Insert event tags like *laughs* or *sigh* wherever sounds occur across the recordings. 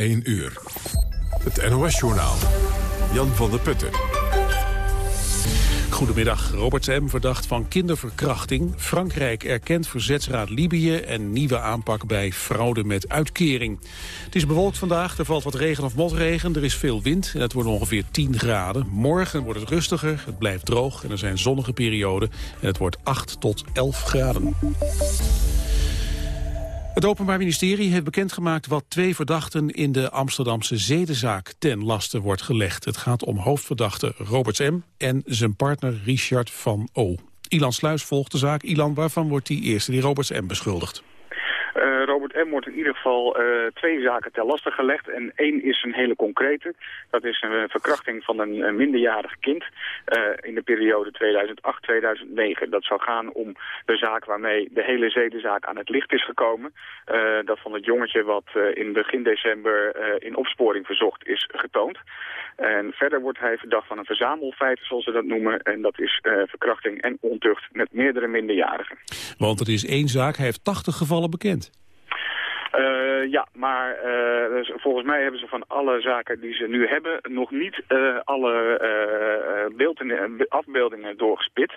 1 uur. Het NOS-journaal. Jan van der Putten. Goedemiddag. Robert M. verdacht van kinderverkrachting. Frankrijk erkent verzetsraad Libië en nieuwe aanpak bij fraude met uitkering. Het is bewolkt vandaag, er valt wat regen of motregen, er is veel wind en het wordt ongeveer 10 graden. Morgen wordt het rustiger, het blijft droog en er zijn zonnige perioden en het wordt 8 tot 11 graden. Het Openbaar Ministerie heeft bekendgemaakt wat twee verdachten in de Amsterdamse zedenzaak ten laste wordt gelegd. Het gaat om hoofdverdachte Robert M. en zijn partner Richard van O. Ilan Sluis volgt de zaak. Ilan, waarvan wordt die eerste, die Roberts M. beschuldigd? M. wordt in ieder geval uh, twee zaken ter laste gelegd. En één is een hele concrete. Dat is een verkrachting van een, een minderjarig kind in de periode 2008-2009. Dat zou gaan om de zaak waarmee de hele zedenzaak aan het licht is gekomen. dat van het jongetje wat in begin december in opsporing verzocht is getoond. En verder wordt hij verdacht van een verzamelfeit, zoals ze dat noemen. En dat is verkrachting en ontucht met meerdere minderjarigen. Want er is één zaak, hij heeft 80 gevallen bekend. Uh, ja, maar uh, dus volgens mij hebben ze van alle zaken die ze nu hebben nog niet uh, alle beeldingen, afbeeldingen doorgespit.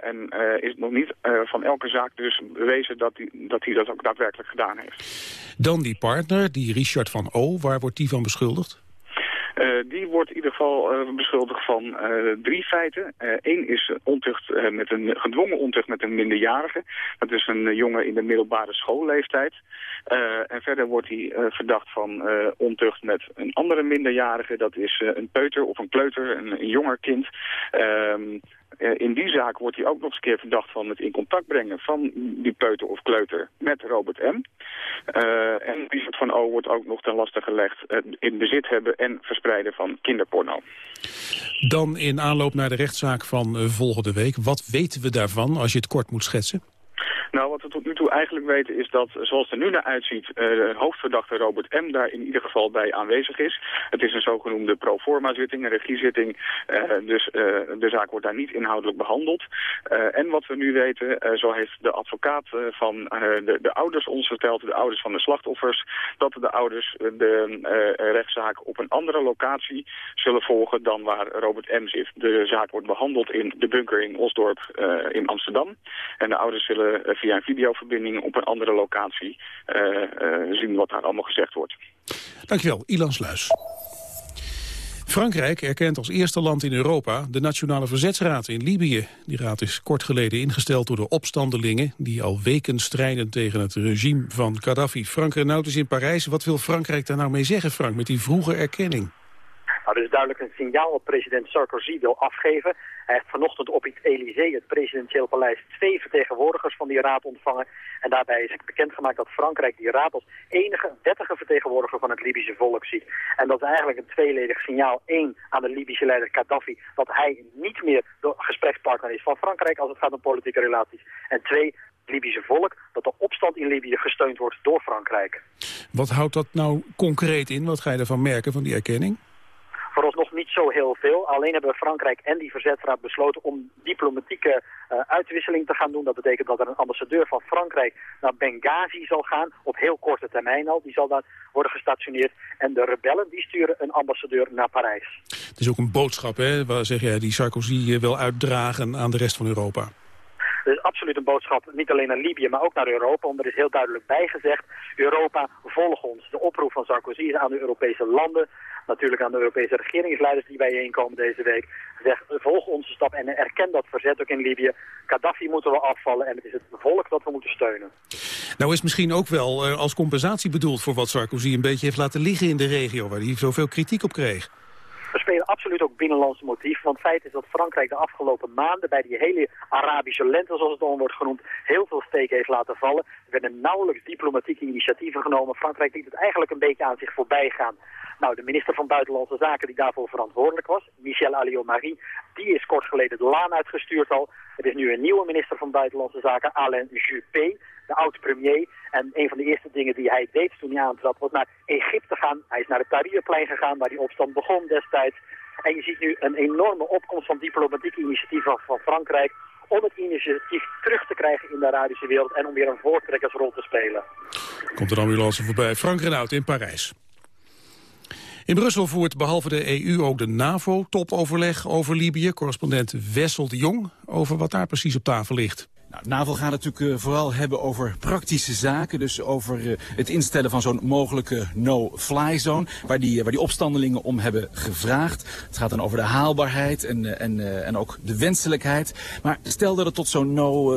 en is nog niet van elke zaak dus bewezen dat hij dat, dat ook daadwerkelijk gedaan heeft. Dan die partner, die Richard van O, waar wordt die van beschuldigd? Uh, die wordt in ieder geval uh, beschuldigd van uh, drie feiten. Eén is ontucht met een gedwongen ontucht met een minderjarige. Dat is een jongen in de middelbare schoolleeftijd. en verder wordt hij verdacht van ontucht met een andere minderjarige. Dat is een peuter of een kleuter, een, jonger kind. Ehm, in die zaak wordt hij ook nog eens een keer verdacht van het in contact brengen van die peuter of kleuter met Robert M. Uh, en Richard van O wordt ook nog ten laste gelegd uh, in bezit hebben en verspreiden van kinderporno. Dan in aanloop naar de rechtszaak van volgende week. Wat weten we daarvan als je het kort moet schetsen? Nou, wat we tot nu toe eigenlijk weten is dat, zoals het er nu naar uitziet, de hoofdverdachte Robert M. daar in ieder geval bij aanwezig is. Het is een zogenoemde pro forma zitting, een regiezitting, uh, dus uh, de zaak wordt daar niet inhoudelijk behandeld. en wat we nu weten, zo heeft de advocaat van de, de, ouders ons verteld, de ouders van de slachtoffers, dat de ouders de rechtszaak op een andere locatie zullen volgen dan waar Robert M. zit. De zaak wordt behandeld in de bunker in Osdorp in Amsterdam. En de ouders zullen via een videoverbinding op een andere locatie uh, uh, zien wat daar allemaal gezegd wordt. Dankjewel, Ilan Sluis. Frankrijk erkent als eerste land in Europa de Nationale Verzetsraad in Libië. Die raad is kort geleden ingesteld door de opstandelingen... die al weken strijden tegen het regime van Gaddafi. Frank Renaud is in Parijs. Wat wil Frankrijk daar nou mee zeggen, Frank, met die vroege erkenning? Nou, is duidelijk een signaal dat president Sarkozy wil afgeven. Hij heeft vanochtend op het Elysée, het presidentieel paleis, twee vertegenwoordigers van die raad ontvangen. En daarbij is bekendgemaakt dat Frankrijk die raad als enige wettige vertegenwoordiger van het Libische volk ziet. En dat is eigenlijk een tweeledig signaal. Eén, aan de Libische leider Gaddafi, dat hij niet meer de gesprekspartner is van Frankrijk als het gaat om politieke relaties. En twee, Libische volk, dat de opstand in Libië gesteund wordt door Frankrijk. Wat houdt dat nou concreet in? Wat ga je ervan merken van die erkenning? Vooralsnog niet zo heel veel. Alleen hebben Frankrijk en die verzetsraad besloten om diplomatieke uh, uitwisseling te gaan doen. Dat betekent dat er een ambassadeur van Frankrijk naar Benghazi zal gaan. Op heel korte termijn al. Die zal daar worden gestationeerd. En de rebellen die sturen een ambassadeur naar Parijs. Het is ook een boodschap, hè, waar zeg jij, die Sarkozy wil uitdragen aan de rest van Europa. Het is absoluut een boodschap, niet alleen naar Libië, maar ook naar Europa. Want er is heel duidelijk bijgezegd, Europa, volg ons. De oproep van Sarkozy is aan de Europese landen, natuurlijk aan de Europese regeringsleiders die bijeenkomen deze week. Zeg, volg onze stap en erken dat verzet ook in Libië. Gaddafi moeten we afvallen en het is het volk dat we moeten steunen. Nou is misschien ook wel uh, als compensatie bedoeld voor wat Sarkozy een beetje heeft laten liggen in de regio, waar hij zoveel kritiek op kreeg. We spelen absoluut ook binnenlandse motief. Want het feit is dat Frankrijk de afgelopen maanden bij die hele Arabische lente, zoals het dan wordt genoemd, heel veel steken heeft laten vallen. Er werden nauwelijks diplomatieke initiatieven genomen. Frankrijk liet het eigenlijk een beetje aan zich voorbij gaan. Nou, de minister van Buitenlandse Zaken die daarvoor verantwoordelijk was, Michel Alliot-Marie, die is kort geleden de laan uitgestuurd al. Er is nu een nieuwe minister van Buitenlandse Zaken, Alain Juppé, de oud-premier. En een van de eerste dingen die hij deed toen hij aantrad was naar Egypte gaan. Hij is naar het Tahrirplein gegaan waar die opstand begon destijds. En je ziet nu een enorme opkomst van diplomatieke initiatieven van Frankrijk om het initiatief terug te krijgen in de Arabische wereld en om weer een voortrekkersrol te spelen. Komt er ambulance voorbij. Frank Renaud in Parijs. In Brussel voert behalve de EU ook de NAVO-topoverleg over Libië. Correspondent Wessel de Jong over wat daar precies op tafel ligt. Nou, NAVO gaat het natuurlijk uh, vooral hebben over praktische zaken. Dus over uh, het instellen van zo'n mogelijke no-fly zone. Waar die, waar die opstandelingen om hebben gevraagd. Het gaat dan over de haalbaarheid en, en, en ook de wenselijkheid. Maar stel dat het tot zo'n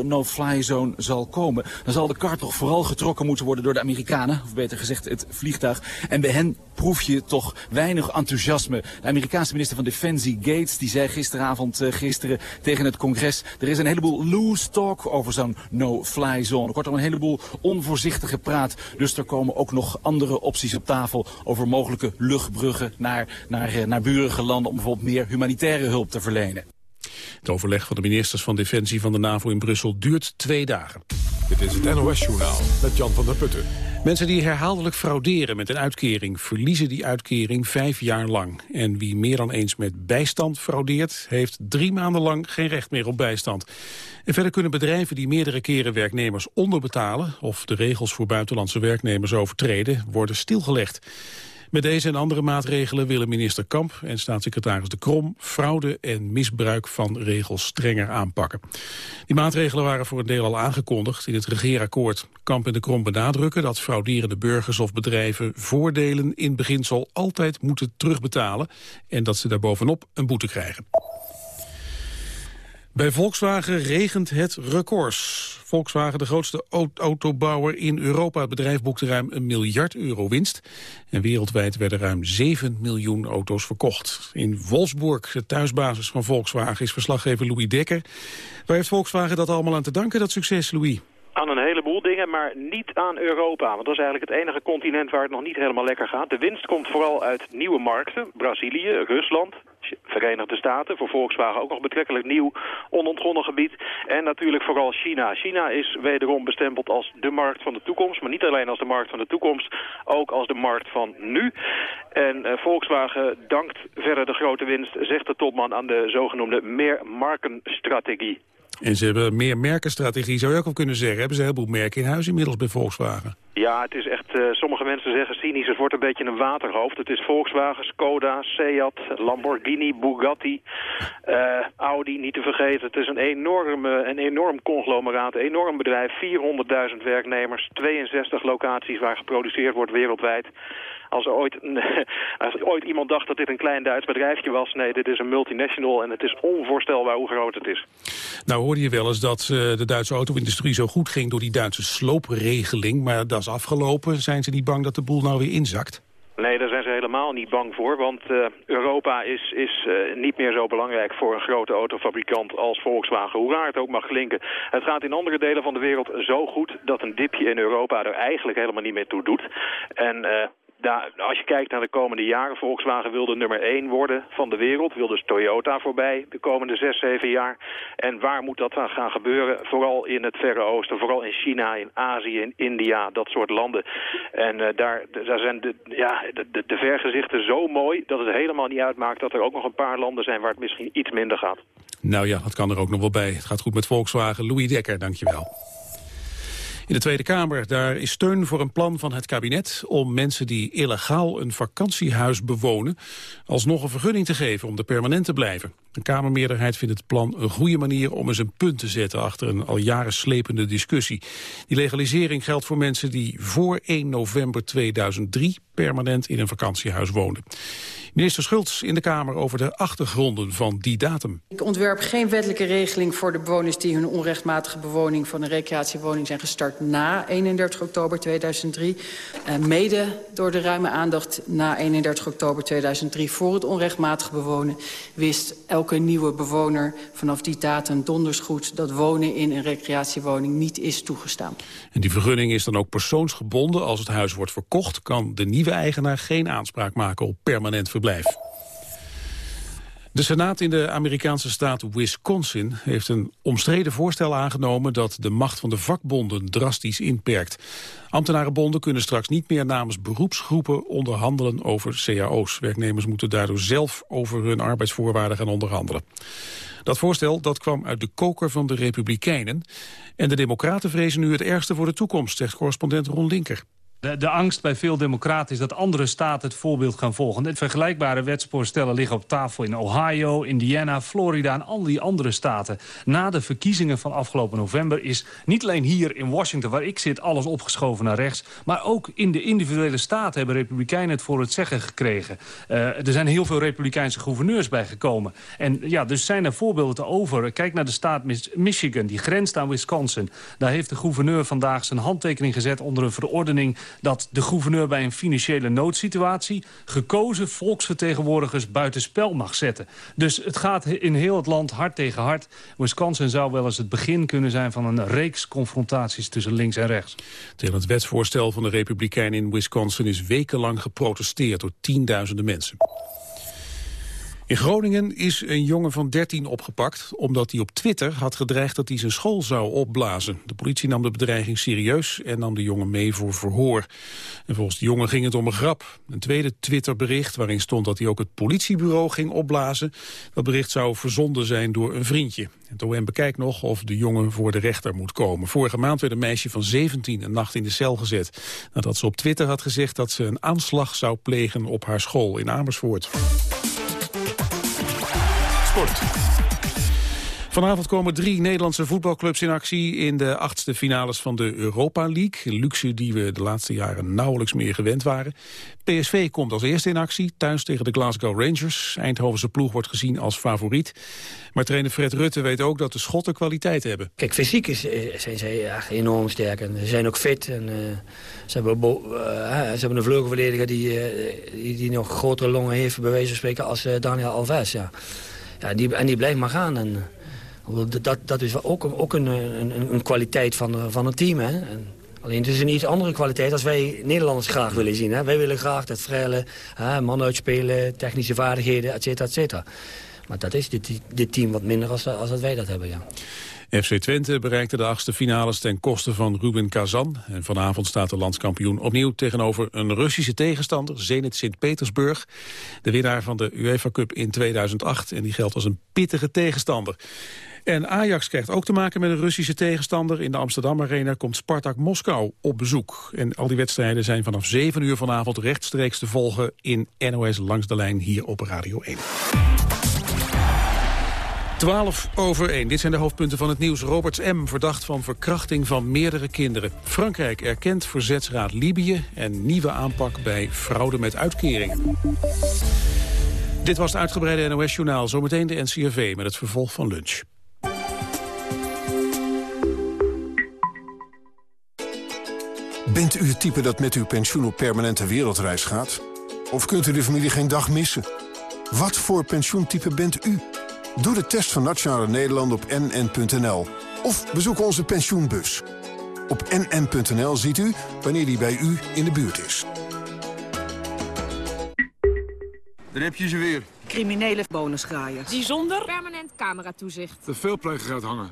no-fly zone zal komen. Dan zal de kar toch vooral getrokken moeten worden door de Amerikanen. Of beter gezegd het vliegtuig. En bij hen proef je toch weinig enthousiasme. De Amerikaanse minister van Defensie Gates die zei gisteravond gisteren tegen het congres. Er is een heleboel loose talk over zo'n no-fly zone. Kortom, een heleboel onvoorzichtige praat. Dus er komen ook nog andere opties op tafel over mogelijke luchtbruggen naar, naar, naar burige landen om bijvoorbeeld meer humanitaire hulp te verlenen. Het overleg van de ministers van Defensie van de NAVO in Brussel duurt twee dagen. Dit is het NOS-journaal met Jan van der Putten. Mensen die herhaaldelijk frauderen met een uitkering... verliezen die uitkering vijf jaar lang. En wie meer dan eens met bijstand fraudeert... heeft drie maanden lang geen recht meer op bijstand. En verder kunnen bedrijven die meerdere keren werknemers onderbetalen... of de regels voor buitenlandse werknemers overtreden, worden stilgelegd. Met deze en andere maatregelen willen minister Kamp en staatssecretaris De Krom fraude en misbruik van regels strenger aanpakken. Die maatregelen waren voor een deel al aangekondigd in het regeerakkoord. Kamp en De Krom benadrukken dat frauderende burgers of bedrijven voordelen in beginsel altijd moeten terugbetalen en dat ze daarbovenop een boete krijgen. Bij Volkswagen regent het records. Volkswagen, de grootste autobouwer in Europa. Het bedrijf boekte ruim een miljard euro winst. En wereldwijd werden ruim 7 miljoen auto's verkocht. In Wolfsburg, de thuisbasis van Volkswagen, is verslaggever Louis Dekker. Waar heeft Volkswagen dat allemaal aan te danken, dat succes, Louis? Aan een heleboel dingen, maar niet aan Europa. Want dat is eigenlijk het enige continent waar het nog niet helemaal lekker gaat. De winst komt vooral uit nieuwe markten. Brazilië, Rusland, Verenigde Staten. Voor Volkswagen ook nog betrekkelijk nieuw onontgonnen gebied. En natuurlijk vooral China. China is wederom bestempeld als de markt van de toekomst. Maar niet alleen als de markt van de toekomst, ook als de markt van nu. En uh, Volkswagen dankt verder de grote winst, zegt de topman, aan de zogenoemde meermarkenstrategie. En ze hebben meer merkenstrategie, zou je ook al kunnen zeggen. Hebben ze een heleboel merken in huis inmiddels bij Volkswagen? Ja, het is echt, uh, sommige mensen zeggen cynisch, het wordt een beetje een waterhoofd. Het is Volkswagen, Skoda, Seat, Lamborghini, Bugatti, uh, Audi, niet te vergeten. Het is een, enorme, een enorm conglomeraat, een enorm bedrijf. 400.000 werknemers, 62 locaties waar geproduceerd wordt wereldwijd. Als er ooit, *laughs* als ooit iemand dacht dat dit een klein Duits bedrijfje was... nee, dit is een multinational en het is onvoorstelbaar hoe groot het is. Nou hoorde je wel eens dat uh, de Duitse auto-industrie zo goed ging... door die Duitse sloopregeling, maar dat is afgelopen. Zijn ze niet bang dat de boel nou weer inzakt? Nee, daar zijn ze helemaal niet bang voor, want uh, Europa is, is uh, niet meer zo belangrijk voor een grote autofabrikant als Volkswagen, hoe raar het ook mag klinken. Het gaat in andere delen van de wereld zo goed dat een dipje in Europa er eigenlijk helemaal niet meer toe doet. En uh, daar, als je kijkt naar de komende jaren, Volkswagen wil de nummer 1 worden van de wereld. Wil dus Toyota voorbij de komende 6, 7 jaar. En waar moet dat dan gaan gebeuren? Vooral in het Verre Oosten, vooral in China, in Azië, in India, dat soort landen. En uh, daar, daar zijn de, ja, de, de, de vergezichten zo mooi dat het helemaal niet uitmaakt dat er ook nog een paar landen zijn waar het misschien iets minder gaat. Nou ja, dat kan er ook nog wel bij. Het gaat goed met Volkswagen. Louis Dekker, dankjewel. In de Tweede Kamer daar is steun voor een plan van het kabinet om mensen die illegaal een vakantiehuis bewonen alsnog een vergunning te geven om er permanent te blijven. De Kamermeerderheid vindt het plan een goede manier om eens een punt te zetten achter een al jaren slepende discussie. Die legalisering geldt voor mensen die voor 1 november 2003 permanent in een vakantiehuis woonden. Minister Schultz in de Kamer over de achtergronden van die datum. Ik ontwerp geen wettelijke regeling voor de bewoners die hun onrechtmatige bewoning van een recreatiewoning zijn gestart na 31 oktober 2003. Uh, mede door de ruime aandacht na 31 oktober 2003 voor het onrechtmatig bewonen wist elke nieuwe bewoner vanaf die datum donders goed dat wonen in een recreatiewoning niet is toegestaan. En die vergunning is dan ook persoonsgebonden. Als het huis wordt verkocht kan de nieuwe eigenaar geen aanspraak maken op permanent verblijf. De Senaat in de Amerikaanse staat Wisconsin heeft een omstreden voorstel aangenomen dat de macht van de vakbonden drastisch inperkt. Ambtenarenbonden kunnen straks niet meer namens beroepsgroepen onderhandelen over cao's. Werknemers moeten daardoor zelf over hun arbeidsvoorwaarden gaan onderhandelen. Dat voorstel dat kwam uit de koker van de Republikeinen. En de Democraten vrezen nu het ergste voor de toekomst, zegt correspondent Ron Linker. De, de, angst bij veel democraten is dat andere staten het voorbeeld gaan volgen. vergelijkbare wetsvoorstellen liggen op tafel in Ohio, Indiana, Florida en al die andere staten. Na de verkiezingen van afgelopen november is niet alleen hier in Washington, waar ik zit, alles opgeschoven naar rechts. Maar ook in de individuele staten hebben republikeinen het voor het zeggen gekregen. Uh, er zijn heel veel republikeinse gouverneurs bijgekomen. En ja, dus zijn er voorbeelden te over. Kijk naar de staat Michigan, die grenst aan Wisconsin. Daar heeft de gouverneur vandaag zijn handtekening gezet onder een verordening dat de gouverneur bij een financiële noodsituatie... gekozen volksvertegenwoordigers buitenspel mag zetten. Dus het gaat in heel het land hard tegen hard. Wisconsin zou wel eens het begin kunnen zijn van een reeks confrontaties tussen links en rechts. Tegen het wetsvoorstel van de Republikeinen in Wisconsin is wekenlang geprotesteerd door tienduizenden mensen. In Groningen is een jongen van 13 opgepakt... omdat hij op Twitter had gedreigd dat hij zijn school zou opblazen. De politie nam de bedreiging serieus en nam de jongen mee voor verhoor. En volgens de jongen ging het om een grap. Een tweede Twitterbericht waarin stond dat hij ook het politiebureau ging opblazen. Dat bericht zou verzonden zijn door een vriendje. Het OM bekijkt nog of de jongen voor de rechter moet komen. Vorige maand werd een meisje van 17 een nacht in de cel gezet... nadat ze op Twitter had gezegd dat ze een aanslag zou plegen op haar school in Amersfoort. Vanavond komen drie Nederlandse voetbalclubs in actie in de achtste finales van de Europa League. Een luxe die we de laatste jaren nauwelijks meer gewend waren. PSV komt als eerste in actie, thuis tegen de Glasgow Rangers. Eindhovense ploeg wordt gezien als favoriet. Maar trainer Fred Rutte weet ook dat de Schotten kwaliteit hebben. Kijk, fysiek is, eh, zijn ze ja, enorm sterk en ze zijn ook fit. En, uh, ze, hebben uh, ze hebben een vleugelverdediger die, die, die, nog grotere longen heeft, bij wijze van spreken, als Daniel Alves. Ja. Ja, die, en die blijft maar gaan. En, dat, dat is ook, ook een, een, een kwaliteit van, van het team. Hè? En, alleen het is een iets andere kwaliteit als wij Nederlanders graag willen zien. Hè? Wij willen graag dat vrije man uitspelen, technische vaardigheden, et cetera, et cetera. Maar dat is dit, dit team wat minder als, als dat wij dat hebben, ja. FC Twente bereikte de achtste finales ten koste van Ruben Kazan. En vanavond staat de landskampioen opnieuw tegenover een Russische tegenstander, Zenit Sint-Petersburg. De winnaar van de UEFA Cup in 2008 en die geldt als een pittige tegenstander. En Ajax krijgt ook te maken met een Russische tegenstander. In de Amsterdam Arena komt Spartak Moskou op bezoek. En al die wedstrijden zijn vanaf 7 uur vanavond rechtstreeks te volgen in NOS Langs de Lijn hier op Radio 1. 12 over 1. Dit zijn de hoofdpunten van het nieuws. Roberts M. verdacht van verkrachting van meerdere kinderen. Frankrijk erkent verzetsraad Libië... en nieuwe aanpak bij fraude met uitkeringen. Dit was het uitgebreide NOS-journaal. Zometeen de NCRV met het vervolg van lunch. Bent u het type dat met uw pensioen op permanente wereldreis gaat? Of kunt u de familie geen dag missen? Wat voor pensioentype bent u? Doe de test van Nationale Nederland op nn.nl. Of bezoek onze pensioenbus. Op nn.nl ziet u wanneer die bij u in de buurt is. Dan heb je ze weer. Criminele bonusgraaiers. Die zonder permanent cameratoezicht. De veelpleger hangen.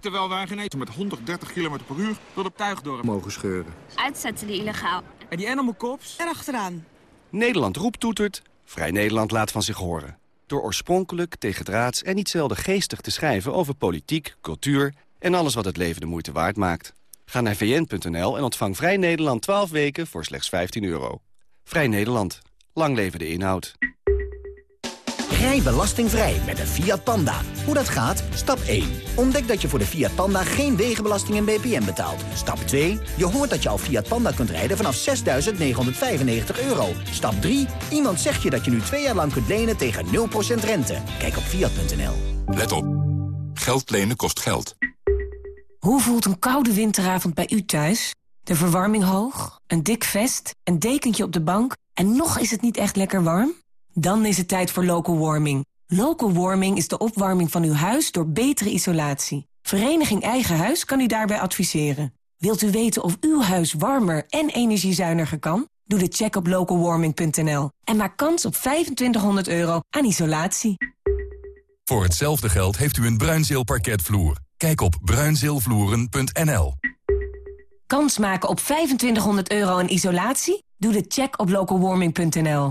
Terwijl wij geen eten met 130 km per uur tot op Tuigdorp mogen scheuren. Uitzetten die illegaal. En die animal cops? Erachteraan. Nederland roept toetert. Vrij Nederland laat van zich horen door oorspronkelijk, tegendraads en niet zelden geestig te schrijven over politiek, cultuur en alles wat het leven de moeite waard maakt. Ga naar vn.nl en ontvang Vrij Nederland 12 weken voor slechts 15 euro. Vrij Nederland. Lang leven de inhoud. Rij belastingvrij met een Fiat Panda. Hoe dat gaat? Stap 1. Ontdek dat je voor de Fiat Panda geen wegenbelasting en BPM betaalt. Stap 2. Je hoort dat je al Fiat Panda kunt rijden vanaf 6.995 euro. Stap 3. Iemand zegt je dat je nu twee jaar lang kunt lenen tegen 0% rente. Kijk op Fiat.nl. Let op. Geld lenen kost geld. Hoe voelt een koude winteravond bij u thuis? De verwarming hoog, een dik vest, een dekentje op de bank... en nog is het niet echt lekker warm? Dan is het tijd voor local warming. Local warming is de opwarming van uw huis door betere isolatie. Vereniging Eigen Huis kan u daarbij adviseren. Wilt u weten of uw huis warmer en energiezuiniger kan? Doe de check op localwarming.nl en maak kans op 2500 euro aan isolatie. Voor hetzelfde geld heeft u een Bruinzeel parketvloer. Kijk op bruinzeelvloeren.nl. Kans maken op 2500 euro aan isolatie? Doe de check op localwarming.nl.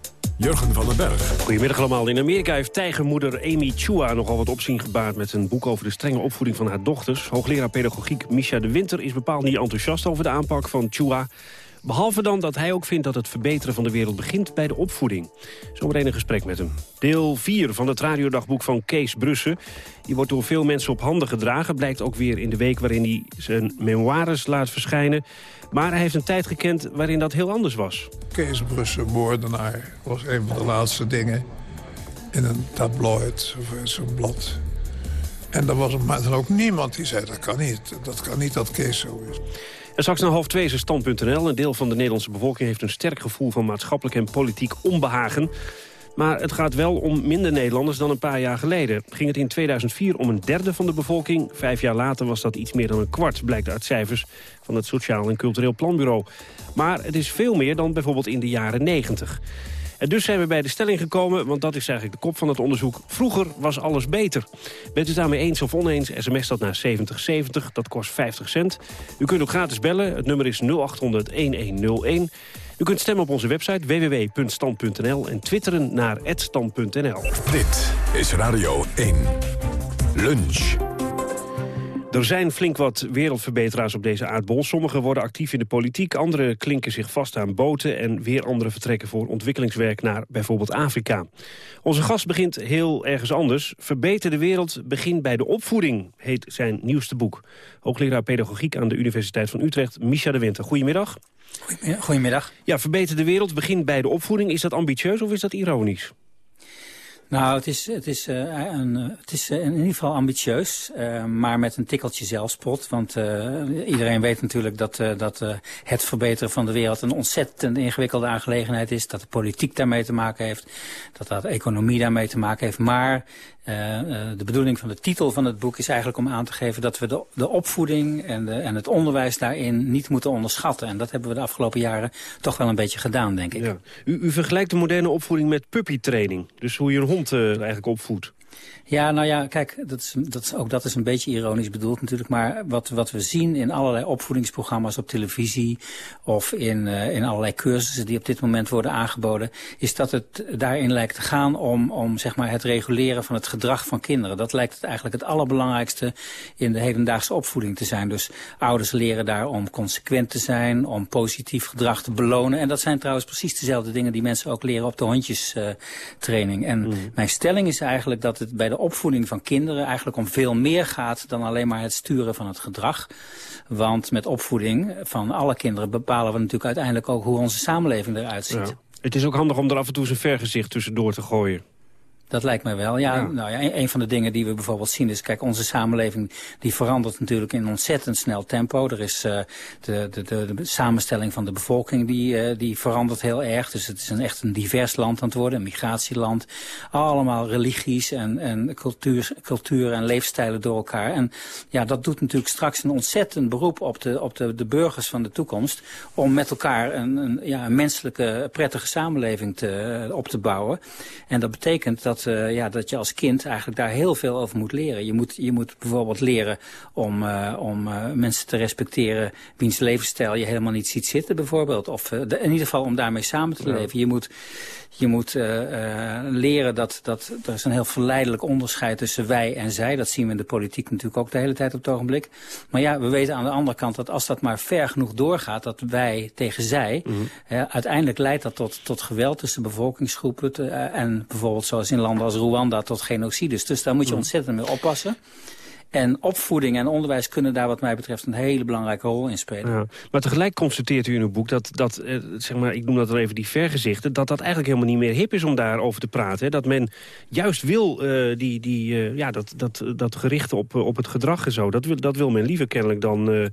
Jurgen van den Berg. Goedemiddag allemaal. In Amerika heeft tijgermoeder Amy Chua nogal wat opzien gebaard... met een boek over de strenge opvoeding van haar dochters. Hoogleraar pedagogiek Misha de Winter is bepaald niet enthousiast over de aanpak van Chua. Behalve dan dat hij ook vindt dat het verbeteren van de wereld begint bij de opvoeding. Zometeen een gesprek met hem. Deel 4 van het radiodagboek van Kees Brussen. Die wordt door veel mensen op handen gedragen. Blijkt ook weer in de week waarin hij zijn memoires laat verschijnen. Maar hij heeft een tijd gekend waarin dat heel anders was. Kees Brussen, moordenaar, was een van de laatste dingen in een tabloid of in zo'n blad. En er was dan ook niemand die zei, dat kan niet. Dat kan niet dat Kees zo is. En straks naar half twee is stand.nl. Een deel van de Nederlandse bevolking heeft een sterk gevoel van maatschappelijk en politiek onbehagen. Maar het gaat wel om minder Nederlanders dan een paar jaar geleden. Ging het in 2004 om een derde van de bevolking. Vijf jaar later was dat iets meer dan een kwart, blijkt uit cijfers van het Sociaal en Cultureel Planbureau. Maar het is veel meer dan bijvoorbeeld in de jaren 90. En dus zijn we bij de stelling gekomen, want dat is eigenlijk de kop van het onderzoek. Vroeger was alles beter. Bent u daarmee eens of oneens, sms dat naar 7070, dat kost 50 cent. U kunt ook gratis bellen, het nummer is 0800-1101. U kunt stemmen op onze website www.stand.nl en twitteren naar @stand.nl. Dit is Radio 1. Lunch. Er zijn flink wat wereldverbeteraars op deze aardbol. Sommigen worden actief in de politiek, anderen klinken zich vast aan boten... en weer anderen vertrekken voor ontwikkelingswerk naar bijvoorbeeld Afrika. Onze gast begint heel ergens anders. Verbeter de wereld begint bij de opvoeding, heet zijn nieuwste boek. Hoogleraar pedagogiek aan de Universiteit van Utrecht, Misha de Winter. Goedemiddag. Goedemiddag. Ja, verbeter de wereld begint bij de opvoeding. Is dat ambitieus of is dat ironisch? Nou, het is, het is, uh, een, het is uh, in ieder geval ambitieus, uh, maar met een tikkeltje zelfspot. Want iedereen weet natuurlijk dat, dat het verbeteren van de wereld een ontzettend ingewikkelde aangelegenheid is. Dat de politiek daarmee te maken heeft, dat de economie daarmee te maken heeft. Maar de bedoeling van de titel van het boek is eigenlijk om aan te geven dat we de, de opvoeding en, de, en het onderwijs daarin niet moeten onderschatten. En dat hebben we de afgelopen jaren toch wel een beetje gedaan, denk ik. Ja. U, u vergelijkt de moderne opvoeding met puppytraining. Dus hoe je een hond uh, eigenlijk opvoedt. Ja, nou ja, kijk, dat is, dat is, ook dat is een beetje ironisch bedoeld natuurlijk. Maar wat, wat we zien in allerlei opvoedingsprogramma's op televisie... of in, uh, in allerlei cursussen die op dit moment worden aangeboden... is dat het daarin lijkt te gaan om, om zeg maar, het reguleren van het gedrag van kinderen. Dat lijkt het eigenlijk het allerbelangrijkste in de hedendaagse opvoeding te zijn. Dus ouders leren daar om consequent te zijn, om positief gedrag te belonen. En dat zijn trouwens precies dezelfde dingen die mensen ook leren op de hondjestraining. Uh, en mm. mijn stelling is eigenlijk dat het bij de opvoeding van kinderen eigenlijk om veel meer gaat dan alleen maar het sturen van het gedrag. Want met opvoeding van alle kinderen bepalen we natuurlijk uiteindelijk ook hoe onze samenleving eruit ziet. Het is ook handig om er af en toe zijn vergezicht tussendoor te gooien. Dat lijkt mij wel. Ja, Nou ja, een van de dingen die we bijvoorbeeld zien is, kijk, onze samenleving die verandert natuurlijk in ontzettend snel tempo. Er is uh, de, de, de, de, samenstelling van de bevolking die, uh, die verandert heel erg. Dus het is een, echt een divers land aan het worden, een migratieland. Allemaal religies en, en cultuur, cultuur en leefstijlen door elkaar. En ja, dat doet natuurlijk straks een ontzettend beroep op de, op de, de burgers van de toekomst. Om met elkaar een, een, ja, een menselijke, prettige samenleving te, uh, op te bouwen. En dat betekent dat dat, uh, ja, dat je als kind eigenlijk daar heel veel over moet leren. Je moet, je moet bijvoorbeeld leren om, uh, om uh, mensen te respecteren wiens levensstijl je helemaal niet ziet zitten bijvoorbeeld. Of de, in ieder geval om daarmee samen te ja. leven. Je moet, je moet leren dat, dat er is een heel verleidelijk onderscheid tussen wij en zij. Dat zien we in de politiek natuurlijk ook de hele tijd op het ogenblik. Maar ja, we weten aan de andere kant dat als dat maar ver genoeg doorgaat, dat wij tegen zij, mm -hmm. uiteindelijk leidt dat tot, tot geweld tussen bevolkingsgroepen te, en bijvoorbeeld zoals in landen als Rwanda tot genocides. Dus daar moet je ontzettend mee oppassen. En opvoeding en onderwijs kunnen daar wat mij betreft een hele belangrijke rol in spelen. Ja, maar tegelijk constateert u in uw boek dat, dat eh, zeg maar, ik noem dat dan even die vergezichten... dat dat eigenlijk helemaal niet meer hip is om daarover te praten. Hè? Dat men juist wil uh, die, die, uh, ja, dat, dat, dat gericht op, op het gedrag en zo. Dat wil, dat wil men liever kennelijk dan, uh,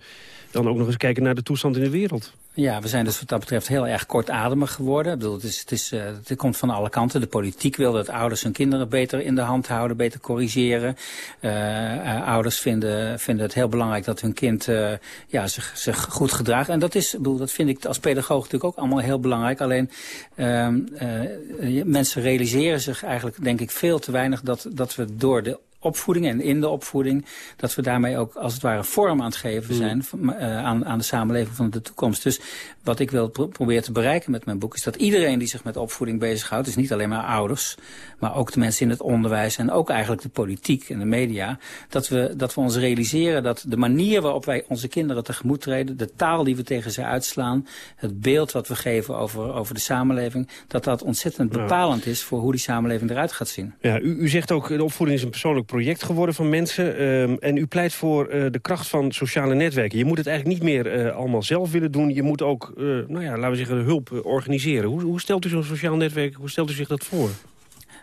dan ook nog eens kijken naar de toestand in de wereld. Ja, we zijn dus wat dat betreft heel erg kortademig geworden. Ik bedoel, het, is, het, is, uh, het komt van alle kanten. De politiek wil dat ouders hun kinderen beter in de hand houden, beter corrigeren. Uh, uh, ouders vinden, vinden het heel belangrijk dat hun kind ja, zich, zich goed gedraagt. En dat, is, bedoel, dat vind ik als pedagoog natuurlijk ook allemaal heel belangrijk. Alleen mensen realiseren zich eigenlijk, denk ik, veel te weinig dat, dat we door de opvoeding en in de opvoeding... dat we daarmee ook als het ware vorm aan het geven Mm. zijn... van, eh, aan, aan de samenleving van de toekomst. Dus wat ik wil pro proberen te bereiken met mijn boek... is dat iedereen die zich met opvoeding bezighoudt... dus niet alleen maar ouders, maar ook de mensen in het onderwijs... en ook eigenlijk de politiek en de media... dat we, dat we ons realiseren dat de manier waarop wij onze kinderen tegemoet treden... de taal die we tegen ze uitslaan... het beeld wat we geven over, over de samenleving... dat dat ontzettend bepalend is voor hoe die samenleving eruit gaat zien. Ja, u, u zegt ook, de opvoeding is een persoonlijk project geworden van mensen. ehm, en u pleit voor eh, de kracht van sociale netwerken. Je moet het eigenlijk niet meer eh, allemaal zelf willen doen. Je moet ook, eh, nou ja, laten we zeggen, hulp eh, organiseren. Hoe, hoe stelt u zo'n sociaal netwerk, hoe stelt u zich dat voor?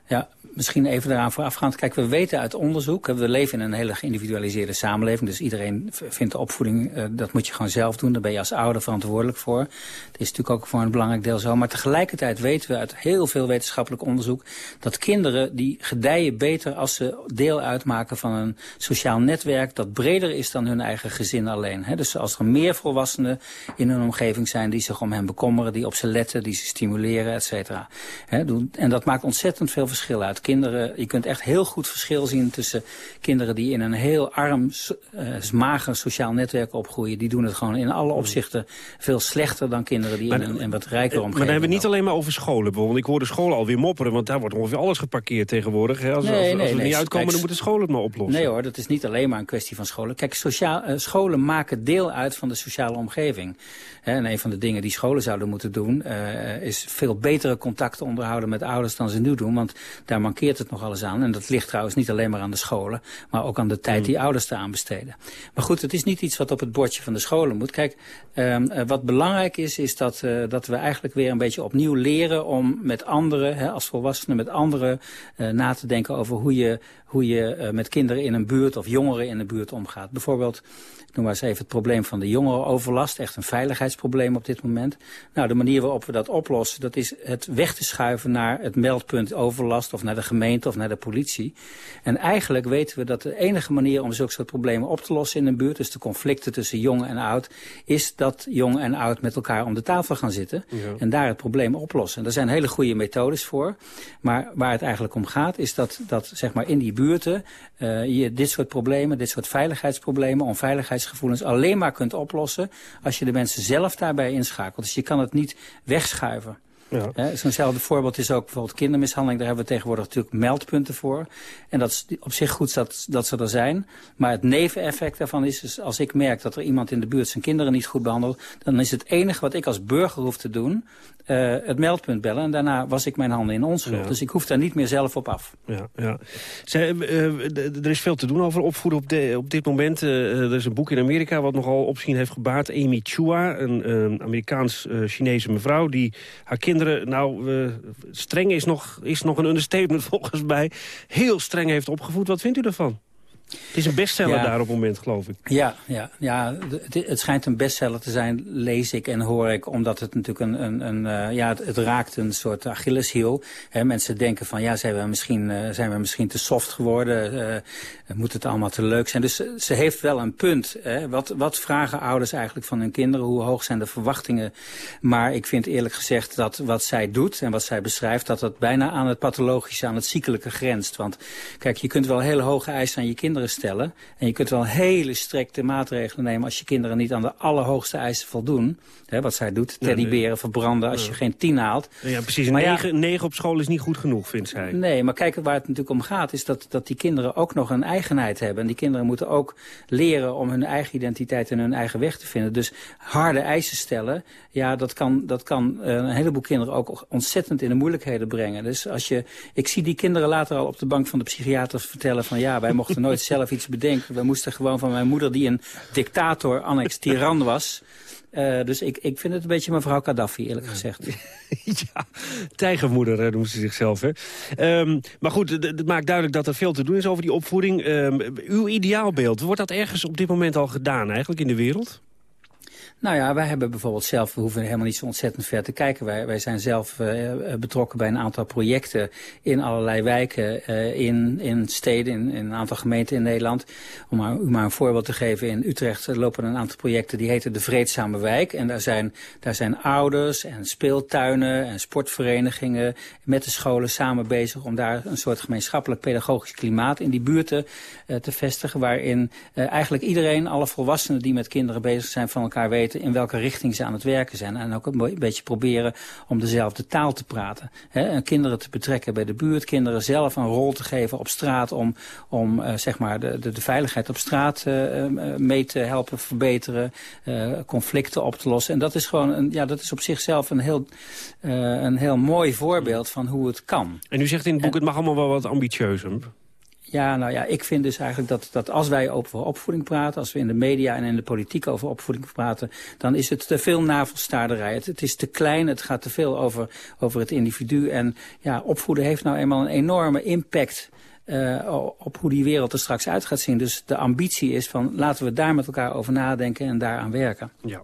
Ja, misschien even daaraan voorafgaand. Kijk, we weten uit onderzoek, we leven in een hele geïndividualiseerde samenleving. Dus iedereen vindt de opvoeding, eh, dat moet je gewoon zelf doen. Daar ben je als ouder verantwoordelijk voor. Dat is natuurlijk ook voor een belangrijk deel zo. Maar tegelijkertijd weten we uit heel veel wetenschappelijk onderzoek... dat kinderen die gedijen beter als ze deel uitmaken van een sociaal netwerk... dat breder is dan hun eigen gezin alleen. Dus als er meer volwassenen in hun omgeving zijn... die zich om hen bekommeren, die op ze letten, die ze stimuleren, et cetera. En dat maakt ontzettend veel verschil uit. Kinderen, je kunt echt heel goed verschil zien tussen kinderen die in een heel arm, eh, mager sociaal netwerk opgroeien. Die doen het gewoon in alle opzichten veel slechter dan kinderen die Maar- in een, wat rijkere Maar omgeving dan hebben we niet alleen maar over scholen bijvoorbeeld. Ik hoor de scholen alweer mopperen, want daar wordt ongeveer alles geparkeerd tegenwoordig. Hè. Als, Nee, als, als nee, we nee. niet uitkomen, dan moeten scholen het maar oplossen. Nee hoor, dat is niet alleen maar een kwestie van scholen. Kijk, sociaal, eh, scholen maken deel uit van de sociale omgeving. Hè, en een van de dingen die scholen zouden moeten doen... eh, is veel betere contacten onderhouden met ouders dan ze nu doen. Want daar mankeert het nog alles aan. En dat ligt trouwens niet alleen maar aan de scholen... maar ook aan de tijd die ouders eraan besteden. Maar goed, het is niet iets wat op het bordje van de scholen moet. Kijk, ehm, eh, wat belangrijk is, is dat, eh, dat we eigenlijk weer een beetje opnieuw leren... om met anderen, hè, als volwassenen met anderen... eh, na te denken over hoe je, hoe je met kinderen in een buurt... of jongeren in een buurt omgaat. Bijvoorbeeld... Noem maar eens even het probleem van de jongerenoverlast. Echt een veiligheidsprobleem op dit moment. Nou, de manier waarop we dat oplossen, dat is het weg te schuiven naar het meldpunt overlast of naar de gemeente of naar de politie. En eigenlijk weten we dat de enige manier om zulke soort problemen op te lossen in een buurt, dus de conflicten tussen jong en oud, is dat jong en oud met elkaar om de tafel gaan zitten Ja. en daar het probleem oplossen. En daar zijn hele goede methodes voor. Maar waar het eigenlijk om gaat, is dat, dat zeg maar in die buurten eh, je dit soort problemen, dit soort veiligheidsproblemen, onveiligheidsgevoelens alleen maar kunt oplossen als je de mensen zelf daarbij inschakelt. Dus je kan het niet wegschuiven. Ja. Zo'nzelfde voorbeeld is ook bijvoorbeeld kindermishandeling. Daar hebben we tegenwoordig natuurlijk meldpunten voor. En dat is op zich goed dat, dat ze er zijn. Maar het neveneffect daarvan is, dus als ik merk dat er iemand in de buurt zijn kinderen niet goed behandelt, dan is het enige wat ik als burger hoef te doen, eh, het meldpunt bellen. En daarna was ik mijn handen in onschuld. Ja. Dus ik hoef daar niet meer zelf op af. Ja, ja. Zij, eh, er is veel te doen over opvoeden op, de, op dit moment. Eh, er is een boek in Amerika wat nogal opzien heeft gebaard. Amy Chua, een Amerikaans-Chinese mevrouw... die haar kinderen, nou, eh, streng is nog, is nog een understatement *laughs* volgens mij... heel streng heeft opgevoed. Wat vindt u daarvan? Het is een bestseller Ja. daar op het moment, geloof ik. Ja, ja, ja het, het schijnt een bestseller te zijn, lees ik en hoor ik, omdat het natuurlijk een, een, een eh, ja, het, het raakt een soort Achilleshiel. Hè, mensen denken van, ja, zijn we misschien, eh, zijn we misschien te soft geworden, eh, moet het allemaal te leuk zijn. Dus ze- ze heeft wel een punt. Hè. Wat, wat vragen ouders eigenlijk van hun kinderen? Hoe hoog zijn de verwachtingen? Maar ik vind eerlijk gezegd dat wat zij doet en wat zij beschrijft, dat dat bijna aan het pathologische, aan het ziekelijke grenst. Want kijk, je kunt wel hele hoge eisen aan je kinderen stellen. En je kunt wel hele strikte maatregelen nemen als je kinderen niet aan de allerhoogste eisen voldoen. Hè, wat zij doet, Ja, teddyberen verbranden als Ja. je geen tien haalt. Ja, precies. Maar ja- negen, negen op school is niet goed genoeg, vindt zij. Nee, maar kijk, waar het natuurlijk om gaat is dat, dat die kinderen ook nog een eigenheid hebben. En die kinderen moeten ook leren om hun eigen identiteit en hun eigen weg te vinden. Dus harde eisen stellen, ja, dat kan, dat kan eh, een heleboel kinderen ook ontzettend in de moeilijkheden brengen. Dus als je, ik zie die kinderen later al op de bank van de psychiater vertellen van ja, wij mochten nooit zelf iets bedenken. We moesten gewoon van mijn moeder die een dictator, annex tiran *laughs* was. Eh, dus ik, ik vind het een beetje mevrouw Gaddafi, eerlijk gezegd. *laughs* ja, tijgermoeder noemt ze zichzelf. Hè. Ehm, maar goed, het- maakt duidelijk dat er veel te doen is over die opvoeding. Ehm, uw ideaalbeeld, wordt dat ergens op dit moment al gedaan eigenlijk in de wereld? Nou ja, wij hebben bijvoorbeeld zelf, we hoeven helemaal niet zo ontzettend ver te kijken. Wij, zijn zelf uh, betrokken bij een aantal projecten in allerlei wijken, uh, in, in steden, in, in, een aantal gemeenten in Nederland. Om maar, u maar een voorbeeld te geven, in Utrecht lopen een aantal projecten die heten de Vreedzame Wijk. En daar zijn, daar zijn ouders en speeltuinen en sportverenigingen met de scholen samen bezig om daar een soort gemeenschappelijk pedagogisch klimaat in die buurten te vestigen. Waarin eigenlijk iedereen, alle volwassenen die met kinderen bezig zijn van elkaar weten in welke richting ze aan het werken zijn. En ook een beetje proberen om dezelfde taal te praten. en kinderen te betrekken bij de buurt, kinderen zelf een rol te geven op straat om, om uh, zeg maar de, de, de, veiligheid op straat uh, mee te helpen verbeteren, uh, conflicten op te lossen. En dat is gewoon, een, ja, dat is op zichzelf een heel, een heel mooi voorbeeld van hoe het kan. En u zegt in het boek, het mag allemaal wel wat ambitieuzer. Ja, nou ja, ik vind dus eigenlijk dat, dat als wij over opvoeding praten... als we in de media en in de politiek over opvoeding praten... dan is het te veel navelstaarderij. Het, het is te klein, het gaat te veel over, over het individu. En ja, opvoeden heeft nou eenmaal een enorme impact... Uh, op hoe die wereld er straks uit gaat zien. Dus de ambitie is van laten we daar met elkaar over nadenken en daaraan werken. Ja.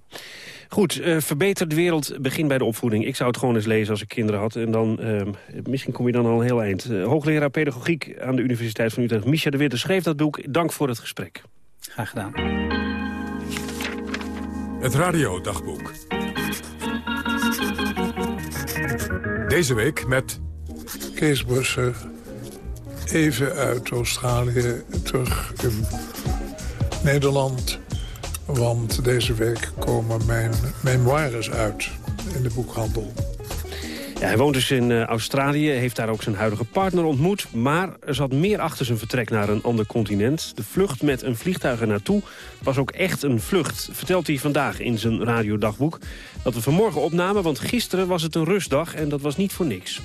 Goed, uh, verbeter de wereld, begin bij de opvoeding. Ik zou het gewoon eens lezen als ik kinderen had. En dan, uh, misschien kom je dan al een heel eind. Uh, hoogleraar pedagogiek aan de Universiteit van Utrecht, Micha de Witte, schreef dat boek. Dank voor het gesprek. Graag gedaan. Het radiodagboek. Deze week met... Kees Brusser, even uit Australië, terug in Nederland... Want deze week komen mijn memoires uit in de boekhandel. Hij woont dus in uh, Australië, heeft daar ook zijn huidige partner ontmoet. Maar er zat meer achter zijn vertrek naar een ander continent. De vlucht met een vliegtuig er naartoe was ook echt een vlucht. Vertelt hij vandaag in zijn radiodagboek. Dat we vanmorgen opnamen, want gisteren was het een rustdag en dat was niet voor niks.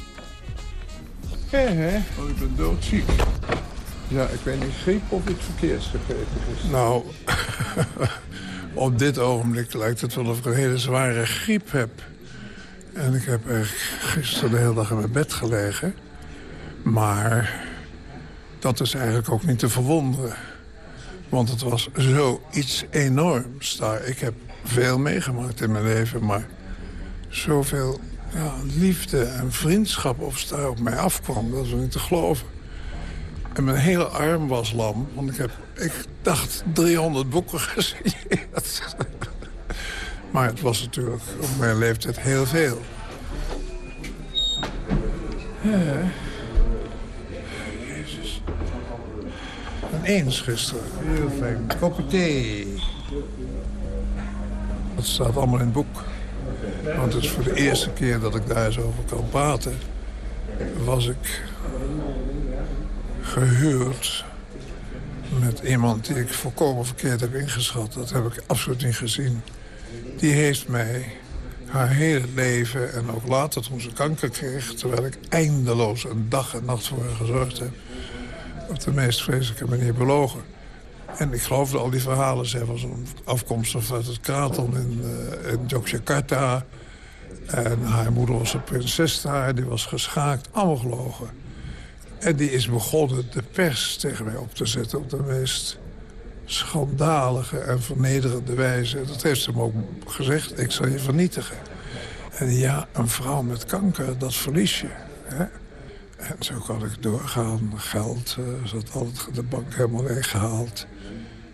Hé, hé, oh, ik ben doodziek. Ja, ik weet niet griep of iets verkeerds gekregen is. Nou, *laughs* op dit ogenblik lijkt het wel of ik een hele zware griep heb. En ik heb gisteren de hele dag in mijn bed gelegen. Maar dat is eigenlijk ook niet te verwonderen. Want het was zoiets enorms daar. Ik heb veel meegemaakt in mijn leven, maar zoveel ja, liefde en vriendschap of daar op mij afkwam, dat is niet te geloven. En mijn hele arm was lam, want ik heb, ik dacht, 300 boeken *laughs* gesigneerd. maar het was natuurlijk op mijn leeftijd heel veel. Ja. Jezus. eens gisteren. Heel fijn. Kopje thee. Dat staat allemaal in het boek. Want het is voor de eerste keer dat ik daar eens over kan praten. Was ik gehuurd met iemand die ik volkomen verkeerd heb ingeschat. Dat heb ik absoluut niet gezien. Die heeft mij haar hele leven en ook later toen ze kanker kreeg... terwijl ik eindeloos een dag en nacht voor haar gezorgd heb... op de meest vreselijke manier belogen. En ik geloofde al die verhalen. Zij was een afkomstig uit het Kraton in, uh, in Yogyakarta. En haar moeder was een prinses daar, die was geschaakt. Allemaal gelogen. En die is begonnen de pers tegen mij op te zetten... op de meest schandalige en vernederende wijze. Dat heeft ze me ook gezegd, ik zal je vernietigen. En ja, een vrouw met kanker, dat verlies je. Hè? En zo kan ik doorgaan. Geld, uh, zat altijd de bank helemaal leeggehaald.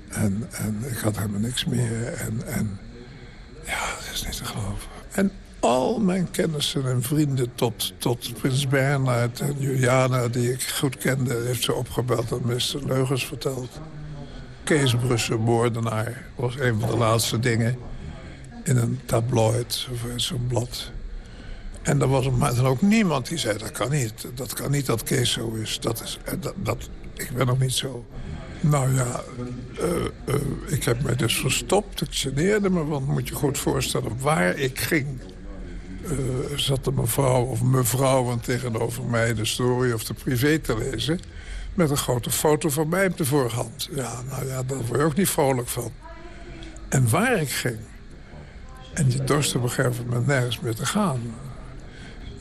En, en ik had helemaal niks meer. En, en ja, dat is niet te geloven. En al mijn kennissen en vrienden tot, tot prins Bernhard en Juliana... die ik goed kende, heeft ze opgebeld en meester leugens verteld. Kees Brusse, moordenaar, was een van de laatste dingen... in een tabloid of zo'n blad. En er was dan ook niemand die zei, dat kan niet. Dat kan niet dat Kees zo is. Dat is dat, dat, ik ben nog niet zo. Nou ja, uh, uh, ik heb me dus verstopt. Ik geneerde me, want moet je goed voorstellen waar ik ging zat een mevrouw of mevrouw tegenover mij de story of de privé te lezen... met een grote foto van mij op de voorhand. Ja, nou ja, daar word je ook niet vrolijk van. En waar ik ging. En die dorst op een gegeven nergens meer te gaan.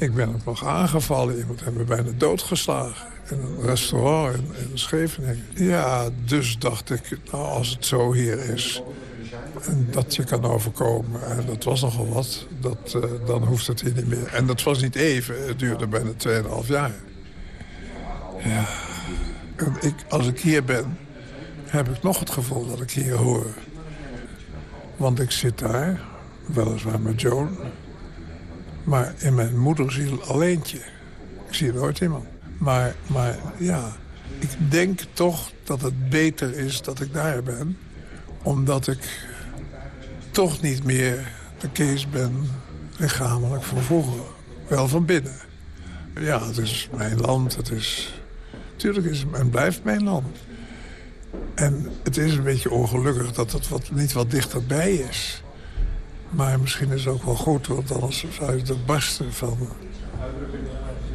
Ik ben ook nog aangevallen. Iemand heeft me bijna doodgeslagen. In een restaurant in, in Scheveningen. Ja, dus dacht ik, nou, als het zo hier is En dat je kan overkomen. En dat was nogal wat. Dat, uh, dan hoeft het hier niet meer. En dat was niet even. Het duurde bijna 2,5 jaar. Ja. En ik, als ik hier ben, heb ik nog het gevoel dat ik hier hoor. Want ik zit daar, weliswaar met Joan... maar in mijn moederziel alleentje. Ik zie nooit iemand. Maar, maar ja, ik denk toch dat het beter is dat ik daar ben. Omdat ik toch niet meer de Kees ben lichamelijk van vroeger. Wel van binnen. Ja, het is mijn land. Het is... Tuurlijk is het en blijft mijn land. En het is een beetje ongelukkig dat het wat, niet wat dichterbij is. Maar misschien is het ook wel goed, want anders zou je het barsten van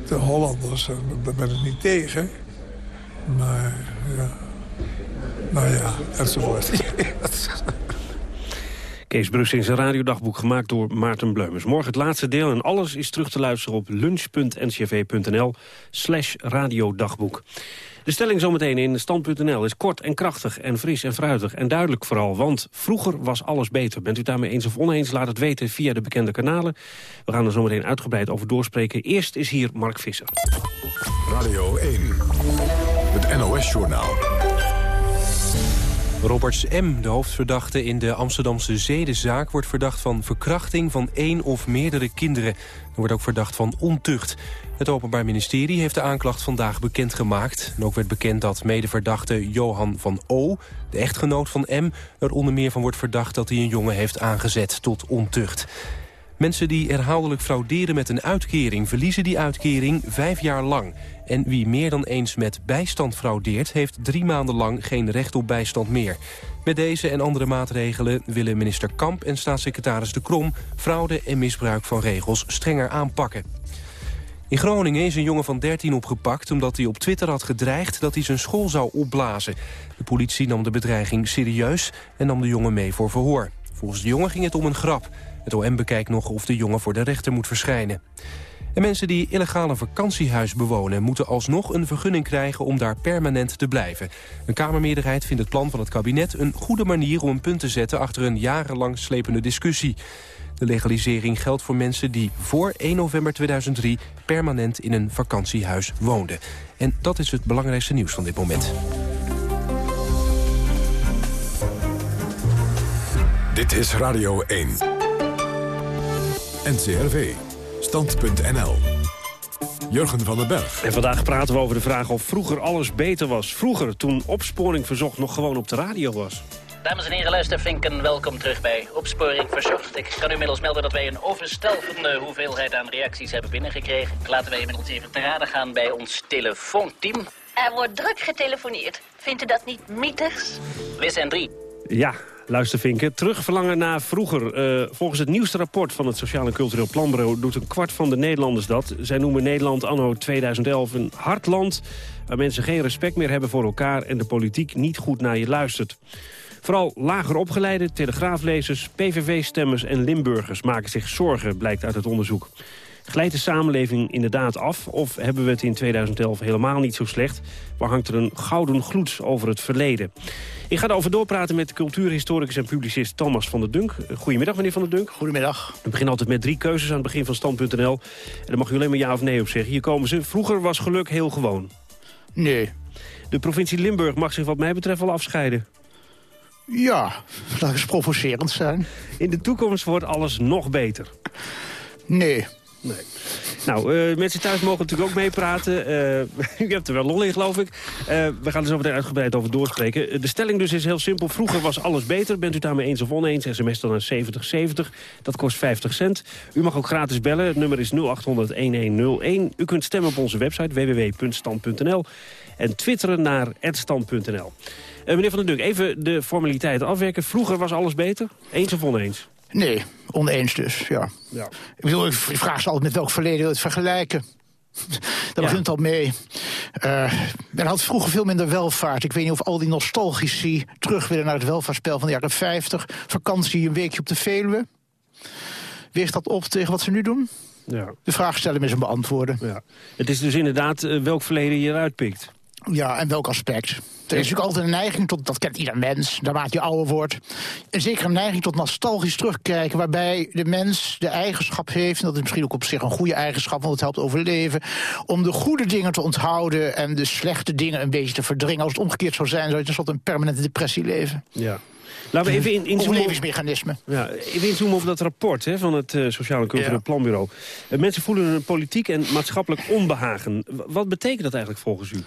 de Hollanders. Daar ben ik niet tegen. Maar ja, nou ja, enzovoort. *laughs* Kees Brus in zijn radiodagboek gemaakt door Maarten Bleumers. Morgen het laatste deel en alles is terug te luisteren op lunch.ncv.nl slash radiodagboek. De stelling zometeen in stand.nl is kort en krachtig en fris en fruitig en duidelijk vooral. Want vroeger was alles beter. Bent u daarmee eens of oneens? Laat het weten via de bekende kanalen. We gaan er zometeen uitgebreid over doorspreken. Eerst is hier Mark Visser. Radio 1, het NOS-journaal. Roberts M., de hoofdverdachte in de Amsterdamse zedenzaak... wordt verdacht van verkrachting van één of meerdere kinderen. Er wordt ook verdacht van ontucht. Het Openbaar Ministerie heeft de aanklacht vandaag bekendgemaakt. En ook werd bekend dat medeverdachte Johan van O., de echtgenoot van M... er onder meer van wordt verdacht dat hij een jongen heeft aangezet tot ontucht. Mensen die herhaaldelijk frauderen met een uitkering... verliezen die uitkering vijf jaar lang. En wie meer dan eens met bijstand fraudeert... heeft drie maanden lang geen recht op bijstand meer. Met deze en andere maatregelen willen minister Kamp en staatssecretaris De Krom... fraude en misbruik van regels strenger aanpakken. In Groningen is een jongen van 13 opgepakt omdat hij op Twitter had gedreigd dat hij zijn school zou opblazen. De politie nam de bedreiging serieus en nam de jongen mee voor verhoor. Volgens de jongen ging het om een grap. Het OM bekijkt nog of de jongen voor de rechter moet verschijnen. En mensen die illegaal een vakantiehuis bewonen... moeten alsnog een vergunning krijgen om daar permanent te blijven. Een Kamermeerderheid vindt het plan van het kabinet... een goede manier om een punt te zetten achter een jarenlang slepende discussie. De legalisering geldt voor mensen die voor 1 november 2003... permanent in een vakantiehuis woonden. En dat is het belangrijkste nieuws van dit moment. Dit is Radio 1. NCRV. Stand.nl. Jurgen van den Berg. En vandaag praten we over de vraag of vroeger alles beter was. Vroeger, toen opsporing verzocht nog gewoon op de radio was. Dames en heren, luistervinken, welkom terug bij Opsporing Verzocht. Ik kan u inmiddels melden dat wij een overstelpende hoeveelheid aan reacties hebben binnengekregen. Laten wij inmiddels even te raden gaan bij ons telefoonteam. Er wordt druk getelefoneerd. Vindt u dat niet mythisch? Wis en drie. Ja, luistervinken. Terugverlangen naar vroeger. Uh, volgens het nieuwste rapport van het Sociaal en Cultureel Planbureau... doet een kwart van de Nederlanders dat. Zij noemen Nederland anno 2011 een hard land... waar mensen geen respect meer hebben voor elkaar... en de politiek niet goed naar je luistert. Vooral lager opgeleide, telegraaflezers, PVV-stemmers en Limburgers maken zich zorgen, blijkt uit het onderzoek. Glijdt de samenleving inderdaad af of hebben we het in 2011 helemaal niet zo slecht? Waar hangt er een gouden gloed over het verleden? Ik ga erover doorpraten met cultuurhistoricus en publicist Thomas van der Dunk. Goedemiddag, meneer van der Dunk. Goedemiddag. We beginnen altijd met drie keuzes aan het begin van Stand.nl. En daar mag u alleen maar ja of nee op zeggen. Hier komen ze. Vroeger was geluk heel gewoon. Nee. De provincie Limburg mag zich wat mij betreft wel afscheiden. Ja, laat eens provocerend zijn. In de toekomst wordt alles nog beter. Nee. Nee. Nou, uh, mensen thuis mogen natuurlijk ook meepraten. Uh, *laughs* u hebt er wel lol in, geloof ik. Uh, we gaan er zo meteen uitgebreid over doorspreken. De stelling dus is heel simpel. Vroeger was alles beter. Bent u daarmee eens of oneens? SMS dan naar 7070. Dat kost 50 cent. U mag ook gratis bellen. Het nummer is 0800-1101. U kunt stemmen op onze website www.stand.nl. En twitteren naar @stand.nl. meneer Van der Dunk, even de formaliteiten afwerken. Vroeger was alles beter. Eens of oneens? Nee, oneens dus, ja. ja. Ik bedoel, ik vraag ze altijd met welk verleden wil het vergelijken. *laughs* Daar begint al mee. Uh, men had vroeger veel minder welvaart. Ik weet niet of al die nostalgici terug willen naar het welvaartsspel van de jaren 50. Vakantie, een weekje op de Veluwe. Weegt dat op tegen wat ze nu doen? Ja. De vraag stellen is een beantwoorden. Ja. Het is dus inderdaad uh, welk verleden je eruit pikt. Ja, en welk aspect? Er is natuurlijk altijd een neiging tot, dat kent ieder mens, naarmate je ouder wordt. En zeker een neiging tot nostalgisch terugkijken, waarbij de mens de eigenschap heeft, en dat is misschien ook op zich een goede eigenschap, want het helpt overleven, om de goede dingen te onthouden en de slechte dingen een beetje te verdringen. Als het omgekeerd zou zijn, zou je tenslotte een permanente depressie leven. Ja. Laten we even in, inzoomen. Overlevingsmechanisme. Ja, even inzoomen op dat rapport hè, van het uh, Sociaal en Cultureel Planbureau. Uh, mensen voelen een politiek en maatschappelijk onbehagen. W wat betekent dat eigenlijk volgens u?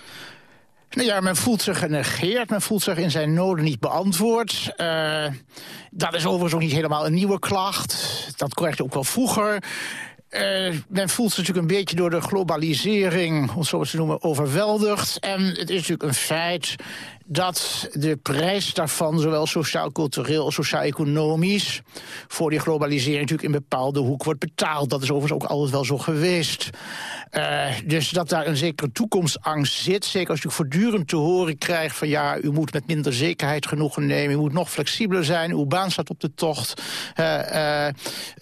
Nou ja, men voelt zich genegeerd, men voelt zich in zijn noden niet beantwoord. Uh, dat is overigens ook niet helemaal een nieuwe klacht. Dat krijgt ook wel vroeger. Uh, men voelt zich natuurlijk een beetje door de globalisering, om zo te noemen, overweldigd. En het is natuurlijk een feit dat de prijs daarvan, zowel sociaal-cultureel als sociaal-economisch... voor die globalisering natuurlijk in bepaalde hoek wordt betaald. Dat is overigens ook altijd wel zo geweest. Uh, dus dat daar een zekere toekomstangst zit. Zeker als je voortdurend te horen krijgt van... ja, u moet met minder zekerheid genoegen nemen. U moet nog flexibeler zijn. Uw baan staat op de tocht. Uh,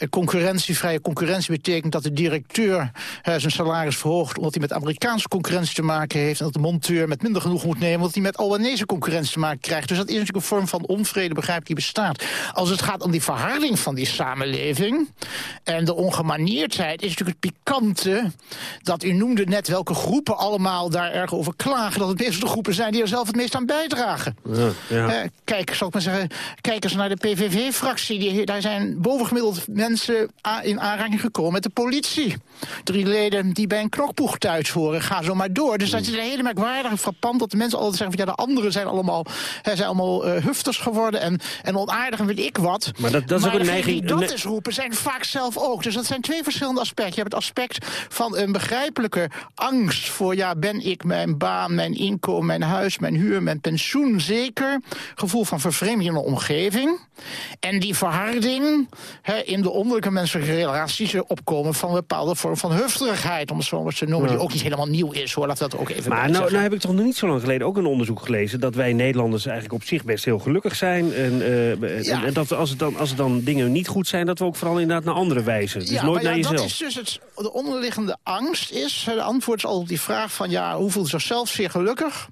concurrentievrije concurrentie betekent dat de directeur... zijn salaris verhoogt omdat hij met Amerikaanse concurrentie te maken heeft... en dat de monteur met minder genoegen moet nemen... omdat hij met Albanese concurrentie te maken krijgt. Dus dat is natuurlijk een vorm van onvrede, begrijp ik, die bestaat. Als het gaat om die verharding van die samenleving... en de ongemanierdheid, is natuurlijk het pikante dat u noemde net welke groepen allemaal daar erg over klagen... dat het meestal de groepen zijn die er zelf het meest aan bijdragen. Ja, ja. Uh, kijk, zal ik maar zeggen, kijk eens naar de PVV-fractie. Daar zijn bovengemiddeld mensen in aanraking gekomen met de politie. Drie leden die bij een knokpoeg thuis horen. Ga zo maar door. Dus dat is een hele merkwaardige frappant dat de mensen altijd zeggen... van ja, de anderen zijn allemaal, zijn allemaal uh, hufters geworden en, en onaardig en weet ik wat. Maar dat, dat is maar ook een neiging... die dat is roepen zijn vaak zelf ook. Dus dat zijn twee verschillende aspecten. Je hebt het aspect van een begrijpelijke angst voor... ja, ben ik mijn baan, mijn inkomen, mijn huis, mijn huur, mijn pensioen zeker? Gevoel van vervreemding in de omgeving. En die verharding he, in de onderlijke menselijke relaties... opkomen van een bepaalde vorm van hufterigheid, om het zo maar te noemen... Ja. die ook niet helemaal nieuw is, hoor. We dat ook even Maar nou, nou heb ik toch nog niet zo lang geleden ook een onderzoek gelezen... dat wij Nederlanders eigenlijk op zich best heel gelukkig zijn. En, uh, Ja. en, en dat als, het dan, als het dan dingen niet goed zijn... dat we ook vooral inderdaad naar anderen wijzen. Dus ja, nooit naar jezelf. dat is dus het, de onderliggende angst is... de antwoord is altijd op die vraag van... ja, hoe voelt zichzelf zeer gelukkig?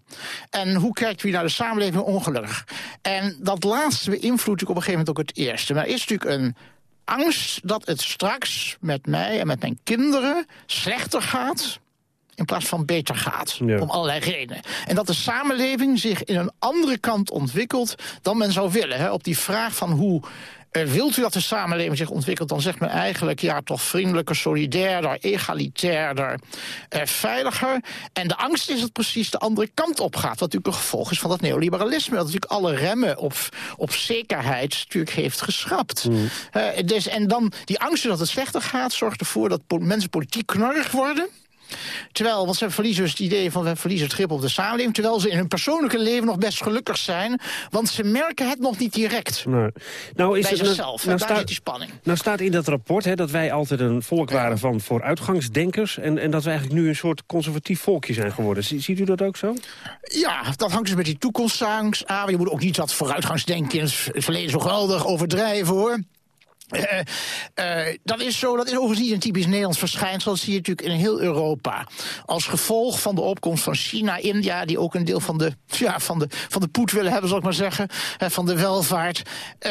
En hoe kijkt u naar de samenleving ongelukkig? En dat laatste beïnvloedt natuurlijk op een gegeven moment ook het eerste. Maar er is natuurlijk een angst dat het straks met mij en met mijn kinderen slechter gaat in plaats van beter gaat. Ja. Om allerlei redenen. En dat de samenleving zich in een andere kant ontwikkelt dan men zou willen. Hè? Op die vraag van hoe eh, wilt u dat de samenleving zich ontwikkelt... dan zegt men eigenlijk ja, toch vriendelijker, solidairder, egalitairder, eh, veiliger. En de angst is dat precies de andere kant op gaat. Wat natuurlijk een gevolg is van dat neoliberalisme. Dat natuurlijk alle remmen op, op zekerheid natuurlijk heeft geschrapt. Eh, dus, en dan die angst dat het slechter gaat... zorgt ervoor dat po- mensen politiek knorrig worden... Terwijl, want ze verliezen dus het idee van we verliezen het grip op de samenleving... terwijl ze in hun persoonlijke leven nog best gelukkig zijn... want ze merken het nog niet direct. Nee. Nou, is Bij het, zichzelf. En nou daar staat- zit die spanning. Nou staat in dat rapport hè, dat wij altijd een volk waren van vooruitgangsdenkers... En, en dat we eigenlijk nu een soort conservatief volkje zijn geworden. Zie- Ziet u dat ook zo? Ja, dat hangt dus met die toekomstangst aan. Je moet ook niet dat vooruitgangsdenken in het verleden zo geweldig overdrijven, hoor. Eh, eh, dat is zo, dat is overigens niet een typisch Nederlands verschijnsel. Dat zie je natuurlijk in heel Europa. Als gevolg van de opkomst van China, India... die ook een deel van de, ja, van de, van de poet willen hebben, zal ik maar zeggen... van de welvaart.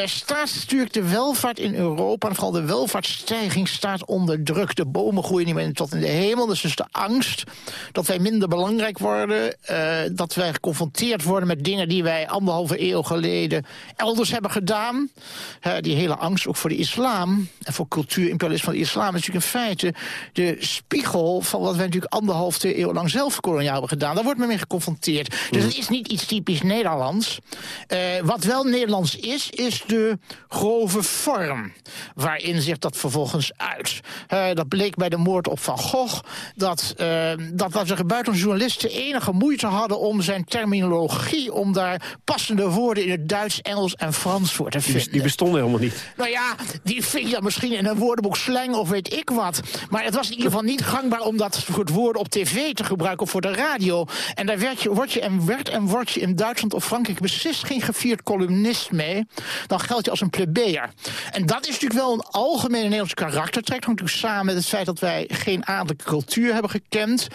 staat natuurlijk de welvaart in Europa... en vooral de welvaartsstijging staat onder druk. De bomen groeien niet meer tot in de hemel. Dus, dus de angst dat wij minder belangrijk worden... eh, dat wij geconfronteerd worden met dingen... die wij anderhalve eeuw geleden elders hebben gedaan. Die hele angst ook voor de islam en voor cultuurimperialisme van de islam... is natuurlijk in feite de spiegel van wat wij natuurlijk anderhalf, twee eeuw lang zelf koloniaal hebben gedaan. Daar wordt men mee geconfronteerd. Dus het is niet iets typisch Nederlands. Eh, wat wel Nederlands is, is de grove vorm waarin zich dat vervolgens uit. Eh, dat bleek bij de moord op Van Gogh, dat, eh dat we buitenlandse journalisten enige moeite hadden om zijn terminologie, om daar passende woorden in het Duits, Engels en Frans voor te vinden. die bestonden helemaal niet. Nou ja, die vind je dan misschien in een woordenboek slang of weet ik wat. Maar het was in ieder geval niet gangbaar om dat soort woorden op tv te gebruiken of voor de radio. En daar werd je, word je en werd en word je in Duitsland of Frankrijk beslist geen gevierd columnist mee. Dan geld je als een plebeer. En dat is natuurlijk wel een algemene Nederlandse karaktertrek. Hangt natuurlijk samen met het feit dat wij geen adellijke cultuur hebben gekend.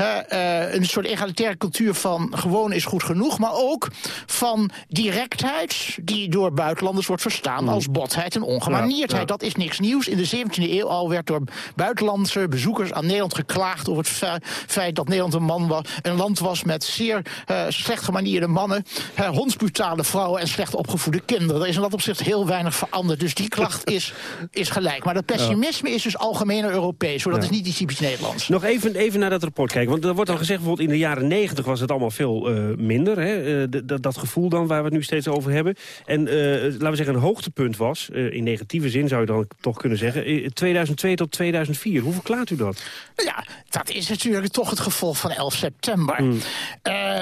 Uh, een soort egalitaire cultuur van gewoon is goed genoeg. Maar ook van directheid die door buitenlanders wordt verstaan als botheid en ongemanierdheid. Dat is niks nieuws. In de 17e eeuw al werd door buitenlandse bezoekers aan Nederland geklaagd over het feit dat Nederland een, man was, een land was met zeer uh, slecht gemanierde mannen, uh, hondsbrutale vrouwen en slecht opgevoede kinderen. Er is in dat opzicht heel weinig veranderd. Dus die klacht is, is gelijk. Maar dat pessimisme is dus algemeen Europees. Hoor. Dat is niet die typisch Nederlands. Nog even, even naar dat rapport kijken. Want er wordt dan gezegd, bijvoorbeeld in de jaren negentig was het allemaal veel uh, minder. Hè? dat gevoel dan waar we het nu steeds over hebben. En laten we zeggen, een hoogtepunt was, in negatieve zin zou je dan toch kunnen zeggen, 2002 tot 2004. Hoe verklaart u dat? Ja, dat is natuurlijk toch het gevolg van 11 september. Mm. Uh,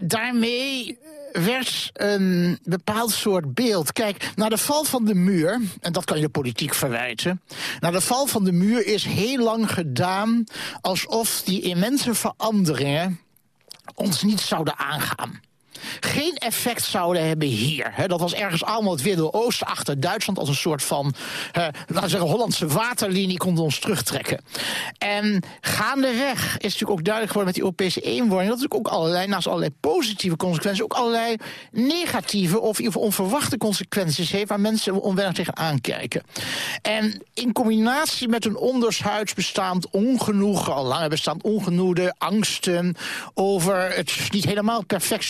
daarmee werd een bepaald soort beeld. Kijk, na de val van de muur, en dat kan je de politiek verwijten... na de val van de muur is heel lang gedaan alsof die immense veranderingen ons niet zouden aangaan geen effect zouden hebben hier. dat was ergens allemaal het Midden-Oosten achter Duitsland... als een soort van, laten we zeggen, Hollandse waterlinie konden ons terugtrekken. En gaandeweg is natuurlijk ook duidelijk geworden met die Europese eenwording... dat natuurlijk ook allerlei, naast allerlei positieve consequenties... ook allerlei negatieve of in onverwachte consequenties heeft... waar mensen onwennig tegen aankijken. En in combinatie met een ondershuids bestaand ongenoegen... al langer bestaand ongenoegen, angsten... over het niet helemaal perfect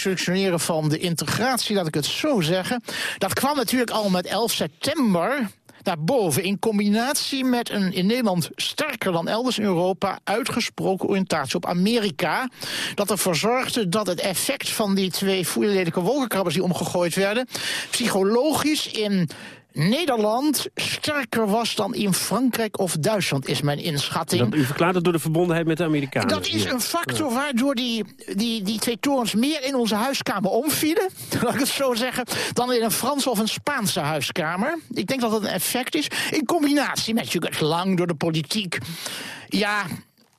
van de integratie, laat ik het zo zeggen. Dat kwam natuurlijk al met 11 september naar boven. In combinatie met een in Nederland sterker dan elders in Europa uitgesproken oriëntatie op Amerika. Dat ervoor zorgde dat het effect van die twee voerlelijke wolkenkrabbers die omgegooid werden, psychologisch in Nederland sterker was dan in Frankrijk of Duitsland, is mijn inschatting. Dat, u verklaart het door de verbondenheid met de Amerikanen. Dat is een factor waardoor die, die, die twee torens meer in onze huiskamer omvielen, *laughs* laat ik het zo zeggen, dan in een Franse of een Spaanse huiskamer. Ik denk dat dat een effect is. In combinatie met het lang door de politiek ja,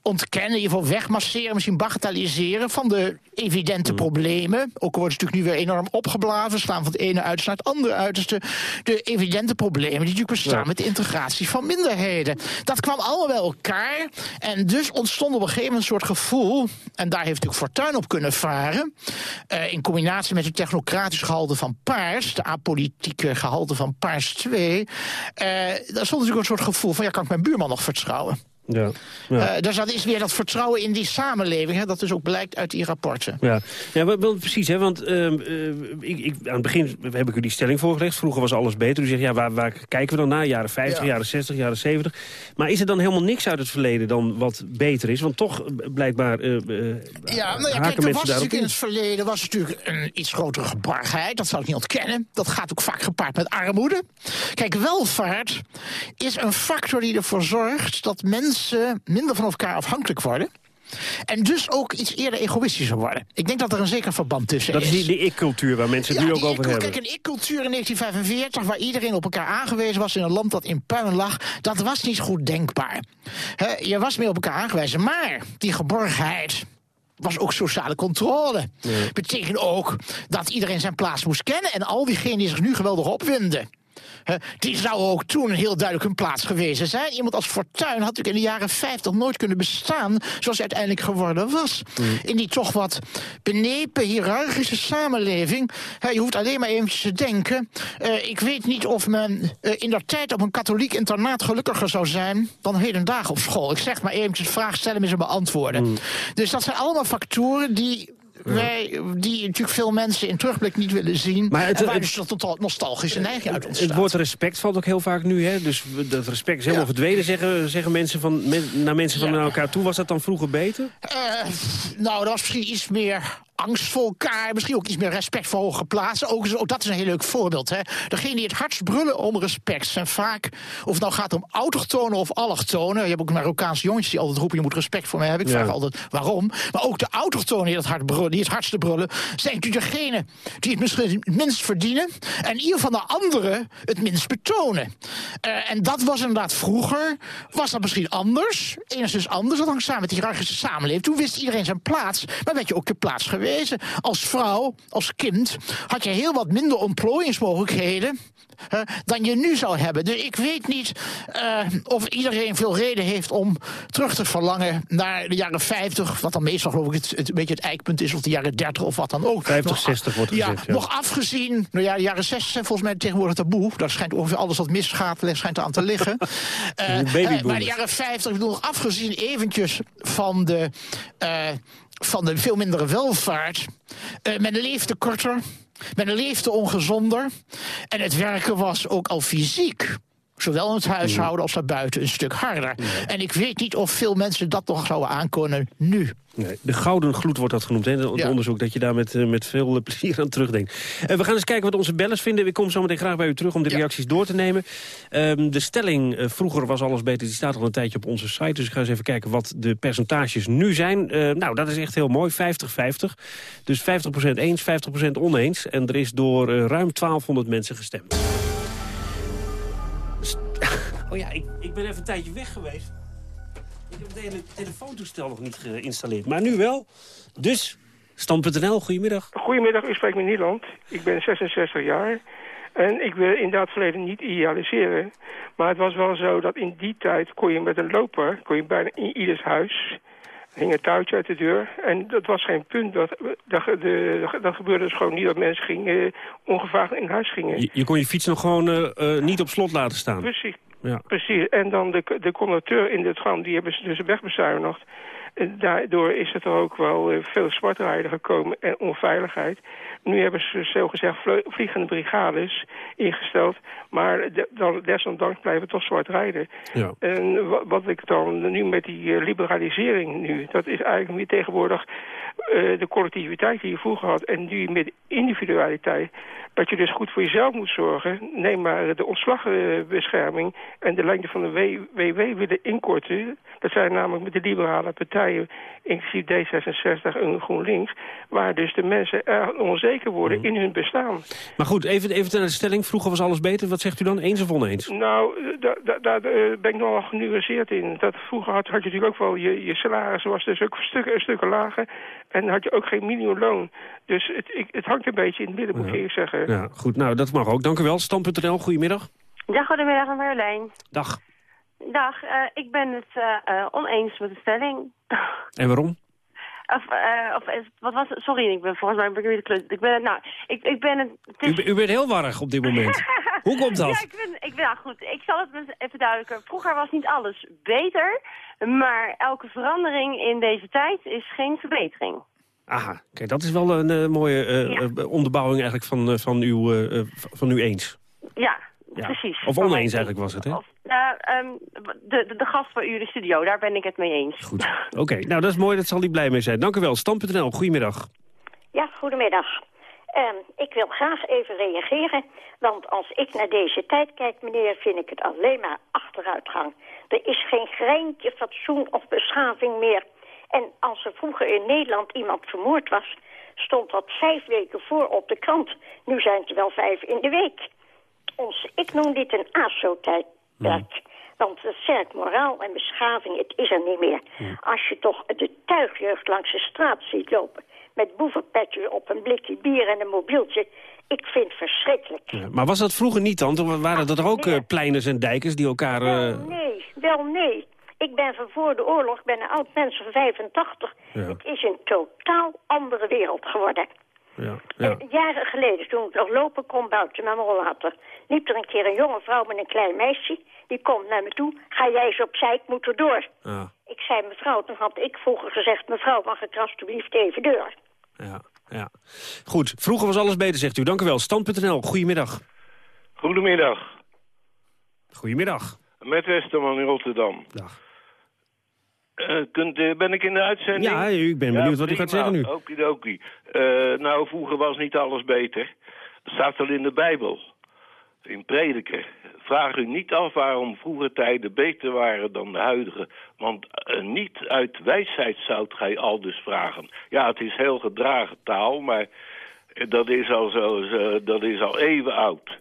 ontkennen, in ieder geval wegmasseren, misschien bagatelliseren van de evidente mm. problemen. Ook wordt het natuurlijk nu weer enorm opgeblazen, slaan van het ene uiterste naar het andere uiterste. De evidente problemen die natuurlijk bestaan met de integratie van minderheden. Dat kwam allemaal bij elkaar en dus ontstond op een gegeven moment een soort gevoel, en daar heeft natuurlijk Fortuyn op kunnen varen, uh, in combinatie met het technocratische gehalte van Paars, de apolitieke gehalte van Paars 2, uh, daar stond natuurlijk een soort gevoel van, ja, kan ik mijn buurman nog vertrouwen? Ja, ja. Uh, dus dat is weer dat vertrouwen in die samenleving. Hè, dat dus ook blijkt uit die rapporten. Ja, ja wel, precies. Hè, want uh, ik, ik, aan het begin heb ik u die stelling voorgelegd. Vroeger was alles beter. U zegt, ja, waar, waar kijken we dan naar? Jaren 50, jaren 60, jaren 70. Maar is er dan helemaal niks uit het verleden dan wat beter is? Want toch blijkbaar uh, Ja, nou ja, kijk, er was natuurlijk in het verleden was natuurlijk een iets grotere gebarigheid. Dat zou ik niet ontkennen. Dat gaat ook vaak gepaard met armoede. Kijk, welvaart is een factor die ervoor zorgt dat mensen minder van elkaar afhankelijk worden. En dus ook iets eerder egoïstischer worden. Ik denk dat er een zeker verband tussen is. Dat is die, ik-cultuur waar mensen het nu ook over hebben. Kijk, een ik-cultuur in 1945, waar iedereen op elkaar aangewezen was... in een land dat in puin lag, dat was niet goed denkbaar. je was meer op elkaar aangewezen. Maar die geborgenheid, was ook sociale controle. Ja. Betekent ook dat iedereen zijn plaats moest kennen... en al diegenen die zich nu geweldig opwinden die zou ook toen heel duidelijk hun plaats geweest zijn. Iemand als Fortuyn had natuurlijk in de jaren 50 nooit kunnen bestaan zoals hij uiteindelijk geworden was. Mm. In die toch wat benepen, hiërarchische samenleving. je hoeft alleen maar eventjes te denken. Uh, ik weet niet of men uh, in dat tijd op een katholiek internaat gelukkiger zou zijn dan hedendaag op school. Ik zeg maar eventjes vraag stellen en ze beantwoorden. Mm. Dus dat zijn allemaal factoren die wij, die natuurlijk veel mensen in terugblik niet willen zien. Maar het, en waar dus totaal nostalgische neiging uit ontstaat. Het woord respect valt ook heel vaak nu. Hè? Dus dat respect is helemaal verdwenen, zeggen, zeggen mensen van, naar mensen van elkaar toe. Was dat dan vroeger beter? Uh, nou, dat was misschien iets meer angst voor elkaar. Misschien ook iets meer respect voor hoge plaatsen. Ook, ook dat is een heel leuk voorbeeld. Hè. Degenen die het hardst brullen om respect zijn vaak... of het nou gaat om autochtonen of allochtonen. Je hebt ook Marokkaanse jongetjes die altijd roepen... je moet respect voor mij hebben. Ik vraag Ja. altijd waarom. Maar ook de autochtonen die het, hard brullen, die het hardste brullen... zijn natuurlijk degenen die het misschien het minst verdienen... en ieder geval de anderen het minst betonen. Eh, en dat was inderdaad vroeger... was dat misschien anders. Enigszins anders. Dat hangt samen met die hiërarchische samenleving. Toen wist iedereen zijn plaats, maar werd je ook je plaats Als vrouw, als kind, had je heel wat minder ontplooiingsmogelijkheden... hè, dan je nu zou hebben. Dus ik weet niet eh, of iedereen veel reden heeft om terug te verlangen naar de jaren 50... wat dan meestal geloof ik het, het, een beetje het eikpunt is... of de jaren 30 of wat dan ook. 50, Nog- 60 wordt gezegd, ja. Nog afgezien, nou ja, de jaren 60 zijn volgens mij tegenwoordig taboe. Daar schijnt ongeveer alles wat misgaat, schijnt aan te liggen. *laughs* Eh, maar de jaren 50, ik bedoel, nog afgezien eventjes van de, van de veel mindere welvaart. eh, men leefde korter, men leefde ongezonder. En het werken was ook al fysiek. Zowel in het huishouden als daarbuiten een stuk harder. En ik weet niet of veel mensen dat nog zouden aankomen nu. Nee, de gouden gloed wordt dat genoemd, hè? Het Ja. onderzoek dat je daar met, eh, met veel eh, plezier aan terugdenkt. Eh, we gaan eens kijken wat onze bellers vinden. Ik kom zo meteen graag bij u terug om de reacties door te nemen. Ehm, de stelling, vroeger was alles beter, die staat al een tijdje op onze site. Dus ik ga eens even kijken wat de percentages nu zijn. Nou, dat is echt heel mooi, 50-50. Dus 50% eens, 50% oneens. En er is door ruim 1200 mensen gestemd. Oh ja, ik, ik ben even een tijdje weg geweest. Ik heb het hele telefoontoestel nog niet geïnstalleerd. Maar nu wel. Dus, Stand.nl, goedemiddag. Goedemiddag, u spreekt met Nieland. Ik ben 66 jaar. En ik wil inderdaad het verleden niet idealiseren. Maar het was wel zo dat in die tijd kon je met een loper... kon je bijna in ieders huis... Hing een touwtje uit de deur. En dat was geen punt. Dat, dat, de, dat gebeurde dus gewoon niet dat mensen gingen, ongevraagd in huis gingen. Je, je kon je fiets nog gewoon eh, eh, niet op slot laten staan. Precies. Ja. Precies. En dan de, de conducteur in de tram, die hebben ze dus wegbezuinigd. En daardoor is het er ook wel eh, veel zwartrijden gekomen en onveiligheid. Nu hebben ze zogezegd vliegende brigades ingesteld. Maar de, dan, desondanks blijven toch zwart rijden. Ja. En wa- wat ik dan nu met die eh, liberalisering nu... dat is eigenlijk weer tegenwoordig eh, de collectiviteit die je vroeger had... en nu met individualiteit. Dat je dus goed voor jezelf moet zorgen. Neem maar de ontslagbescherming en de lengte van de WW willen inkorten. Dat zijn namelijk met de liberale partijen, inclusief D66 en GroenLinks... waar dus de mensen erg onzeker worden in hun bestaan. Maar goed, even, even naar de stelling. Vroeger was alles beter. Wat zegt u dan? Eens of oneens? Nou, da- da- daar eh, ben ik nogal genuanceerd in. Dat vroeger had, had je natuurlijk ook wel, je, je salaris was dus ook stukken, stukken lager. En had je ook geen minimumloon. Dus het, ik, het hangt een beetje in het midden, moet ik eerlijk zeggen. Ja, goed. Nou, dat mag ook. Dank u wel. Stand.nl, goedemiddag. Ja, goedemiddag Marjolein. Dag. Dag, eh, ik ben het eh, oneens met de stelling. En waarom? Of, eh, of wat was het? Sorry, ik ben volgens mij ben ik weer de klus. Ik ben, nou, ik, ik ben het... is- u bent heel warrig op dit moment. *laughs* Hoe komt dat? Ja, ik ben, ik ben, nou goed, ik zal het even duidelijker. Vroeger was niet alles beter, maar elke verandering in deze tijd is geen verbetering. Aha, kijk, dat is wel een eh, mooie eh, Ja. onderbouwing eigenlijk van, van, uw, van u eens. Ja, Ja. precies. Of oneens eigenlijk was het, hè? Nou, ehm, de, de, de gast bij u in de studio, daar ben ik het mee eens. Goed. Oké, nou dat is mooi, dat zal hij blij mee zijn. Dank u wel. Stand.nl, goedemiddag. Ja, goedemiddag. Ehm, ik wil graag even reageren, want als ik naar deze tijd kijk, meneer, vind ik het alleen maar achteruitgang. Er is geen greintje fatsoen of beschaving meer. En als er vroeger in Nederland iemand vermoord was, stond dat vijf weken voor op de krant. Nu zijn het wel vijf in de week. Ons, ik noem dit een ASO-tijdperk. Want het sterk moraal en beschaving, het is er niet meer. Als je toch de tuigjeugd langs de straat ziet lopen... met boevenpetje op een blikje bier en een mobieltje... ik vind het verschrikkelijk. Ja, maar was dat vroeger niet dan? Toen waren er ook eh, pleiners en dijkers die elkaar... Wel eh, nee, wel nee. Ik ben van voor de oorlog, ben een oud mens van 85. Ja. Het is een totaal andere wereld geworden. Ja, ja. En jaren geleden, toen ik nog lopen kon buiten met mijn rollator... liep er een keer een jonge vrouw met een klein meisje. Die komt naar me toe. Ga jij eens opzij, ik moet erdoor. Ah, Ik zei, mevrouw, toen had ik vroeger gezegd... mevrouw, mag ik er alstublieft even door? ja, ja. Goed, vroeger was alles beter, zegt u. Dank u wel. Stand.nl, goedemiddag. Goedemiddag, Goedemiddag. met Westerman in Rotterdam. Dag. Eh, kunt, eh, ben ik in de uitzending? Ja, ik ben benieuwd wat u gaat zeggen nu. Okidoki. Eh nou, vroeger was niet alles beter. Dat staat al in de Bijbel. In prediker. Vraag u niet af waarom vroeger tijden beter waren dan de huidige. Want niet uit wijsheid zoudt gij al dus vragen. Ja, het is heel gedragen taal, maar dat is al, zo, dat is al even oud.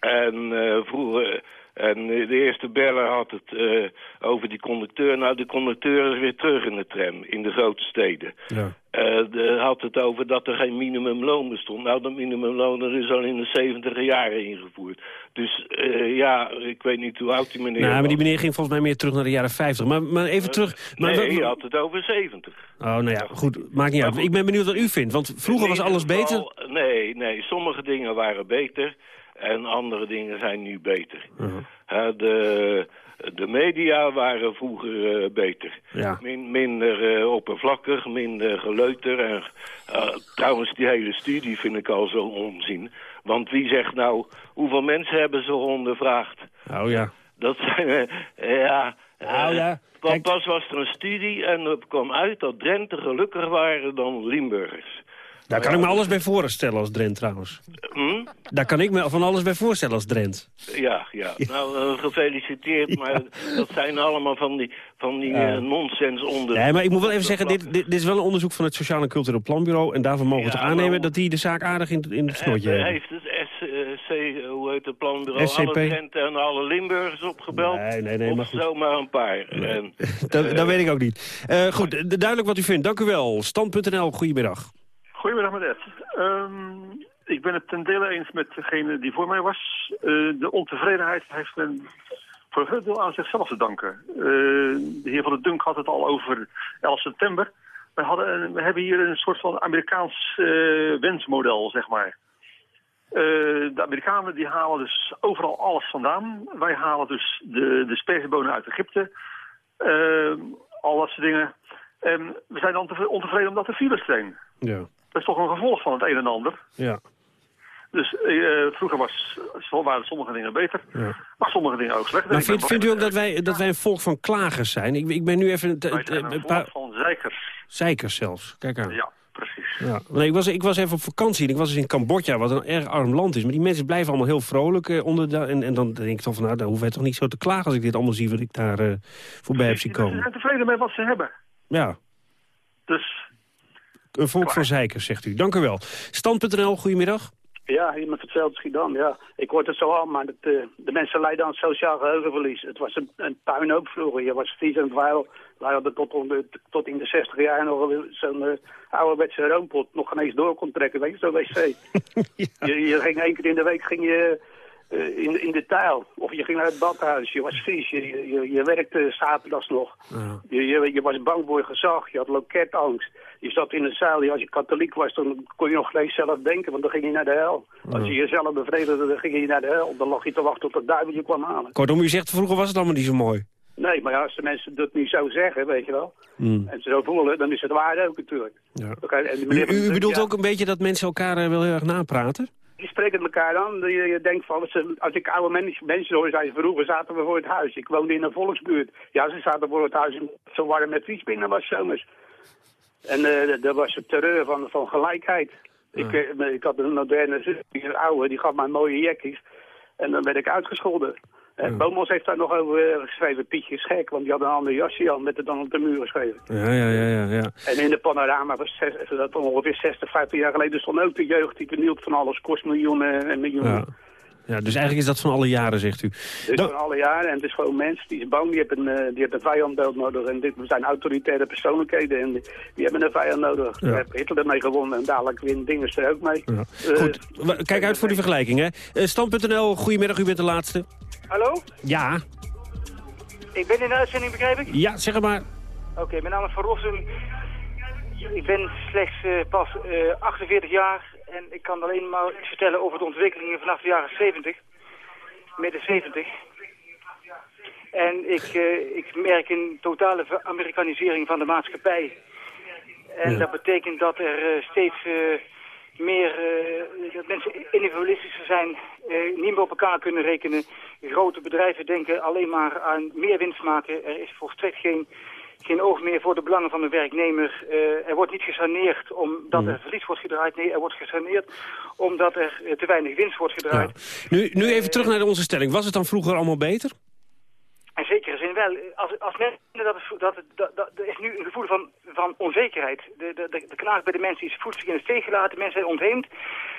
En eh, vroeger... En eh, de eerste beller had het eh, over die conducteur. Nou, de conducteur is weer terug in de tram, in de grote steden. Ja. Eh, de, had het over dat er geen minimumloon bestond. Nou, dat minimumloon is al in de 70 jaren ingevoerd. Dus ja, ik weet niet hoe oud die meneer Nou, maar die was. meneer ging volgens mij meer terug naar de jaren 50. Maar, maar even terug... Maar, nee, je had het over 70. Oh, nou ja, goed. Maakt niet uit. Ik ben benieuwd wat u vindt. Want vroeger was alles beter. Nee, nee, sommige dingen waren beter en andere dingen zijn nu beter. De, de media waren vroeger eh, beter. Ja. Min- minder eh, oppervlakkig, minder geleuter. En, eh, trouwens, die hele studie vind ik al zo onzin. Want wie zegt nou, hoeveel mensen hebben ze ondervraagd? Oh ja. Dat zijn, ja... Nou ja, pas was er een studie en er kwam uit dat Drenthe gelukkiger waren dan Limburgers. Daar kan ik me alles bij voorstellen als Drent trouwens. Hm? Daar kan ik me van alles bij voorstellen als Drent. Ja, ja. Nou, eh, gefeliciteerd, maar dat zijn allemaal van die, van die Ja. eh, nonsens onder... Nee, maar ik moet wel even zeggen, dit, dit, dit is wel een onderzoek van het Sociaal en Cultureel Planbureau. En daarvan mogen we toch aannemen dat die de zaak aardig in, in het snotje eh, hebben. heeft het SC, hoe heet het planbureau, SCP? alle Drenthe en alle Limburgers opgebeld? Nee, nee, nee, maar goed. zomaar een paar? En, *laughs* Dat, dat weet ik ook niet. Goed, duidelijk wat u vindt. Dank u wel. Stand.nl, goedemiddag. Goedemiddag met Ed. Ehm, ik ben het ten dele eens met degene die voor mij was. Eh, de ontevredenheid heeft men voor een groot deel aan zichzelf te danken. Eh, de heer Van der Dunk had het al over 11 september. We, hadden we hebben hier een soort van Amerikaans eh, wensmodel, zeg maar. De Amerikanen die halen dus overal alles vandaan. Wij halen dus de, de uit Egypte. Eh, al dat soort dingen. En we zijn dan te- ontevreden omdat er files zijn. Ja. Dat is toch een gevolg van het een en ander. Ja. Dus eh, vroeger was, waren sommige dingen beter, ja. maar sommige dingen ook slechter. Maar vindt, vindt u ook dat wij, dat wij een volk van klagers zijn? Ik, ik ben nu even... Wij zijn een volk van zeikers. Zeikers zelfs. Kijk aan. Ja, precies. Ja. Nee, ik, was, ik was even op vakantie en ik was dus in Cambodja, wat een erg arm land is. Maar die mensen blijven allemaal heel vrolijk. eh, onder de, en, en dan denk ik toch van, nou, dan hoeven wij toch niet zo te klagen... als ik dit allemaal zie wat ik daar eh, voorbij heb zien Ze komen. zijn tevreden met wat ze hebben. Ja, Dus een volk van zeikers, zegt u. Dank u wel. Stand.nl, goedemiddag. Ja, hier met hetzelfde Schiedam, ja. Ik hoor het zo al, maar eh, de mensen lijden aan sociaal geheugenverlies. Het was een, een puinhoop vroeger. Je was vies en vuil. Wij hadden tot, tot in de 60 jaar nog zo'n uh, ouderwetse roompot. Nog geen eens door kon trekken, weet je, zo'n wc. *laughs* je, je ging één keer in de week ging je, eh, in, in de tuil. Of je ging naar het badhuis. Je was vies. Je, je, je werkte zaterdags nog. Je, je, je was bang voor gezag. Je had loketangst. Je zat in een zaal. Als je katholiek was, dan kon je nog geen zelf denken. Want dan ging je naar de hel. Als je jezelf bevredigde, dan ging je naar de hel. Dan lag je te wachten tot het duiveltje kwam halen. Kortom, u zegt, vroeger was het allemaal niet zo mooi. Nee, maar ja, als de mensen dat nu zo zeggen, weet je wel. Hmm. En ze zo voelen, dan is het waar ook natuurlijk. Ja. En U, bedoelt ja, ook een beetje dat mensen elkaar eh, wel heel erg napraten? Die spreken elkaar aan. Je, je denkt van, als ik oude mensen, mensen hoor, zei vroeger zaten we voor het huis. Ik woonde in een volksbuurt. Ja, ze zaten voor het huis zo warm met vriesbinnen was zomers. En eh dat was een terreur van, van gelijkheid. Ik, eh, ik had een moderne zus, is oude, die gaf mij mooie jekkies. En dan werd ik uitgescholden. En Bomels heeft daar nog over eh, geschreven, Pietje is gek, want die had een ander jasje aan, met het dan op de muur geschreven. Ja, ja, ja, ja. ja. En in de panorama was zes, dat ongeveer 60, 50 jaar geleden stond ook de jeugd die vernielt van alles, kost miljoenen en miljoenen. Ja. dus eigenlijk is dat van alle jaren, zegt u. Dus van alle jaren. En het is gewoon mens, die is bang, die heeft een, eh, die heeft een vijandbeeld nodig. En dit zijn autoritaire persoonlijkheden en die, die hebben een vijand nodig. Ja. Daar heeft Hitler mee gewonnen en dadelijk win dingen er ook mee. Ja. Eh, Goed, kijk uit voor die vergelijking, hè. Eh, Stand.nl, goedemiddag, u bent de laatste. Hallo? Ja, Ik ben in de uitzending, begrijp ik? ja, zeg het maar. Oké, mijn naam is Van Rossum. Ik ben slechts eh, pas eh, 48 jaar en ik kan alleen maar iets vertellen over de ontwikkelingen vanaf de jaren 70, midden 70. En ik, eh, ik merk een totale veramerikanisering van de maatschappij. En Ja. dat betekent dat er eh, steeds eh, meer, dat mensen individualistischer zijn, niet meer op elkaar kunnen rekenen. Grote bedrijven denken alleen maar aan meer winst maken. Er is volstrekt geen geen oog meer voor de belangen van de werknemer. er wordt niet gesaneerd omdat Hmm. er verlies wordt gedraaid. Nee, er wordt gesaneerd omdat er eh, te weinig winst wordt gedraaid. Nu, nu even terug naar onze stelling. Was het dan vroeger allemaal beter? In zekere zin wel. Als, als mensen dat, het, dat, het, dat, dat er is nu een gevoel van, van onzekerheid. De, de, de, knaag bij de mensen is voelt zich in de steek gelaten. Mensen zijn ontheemd.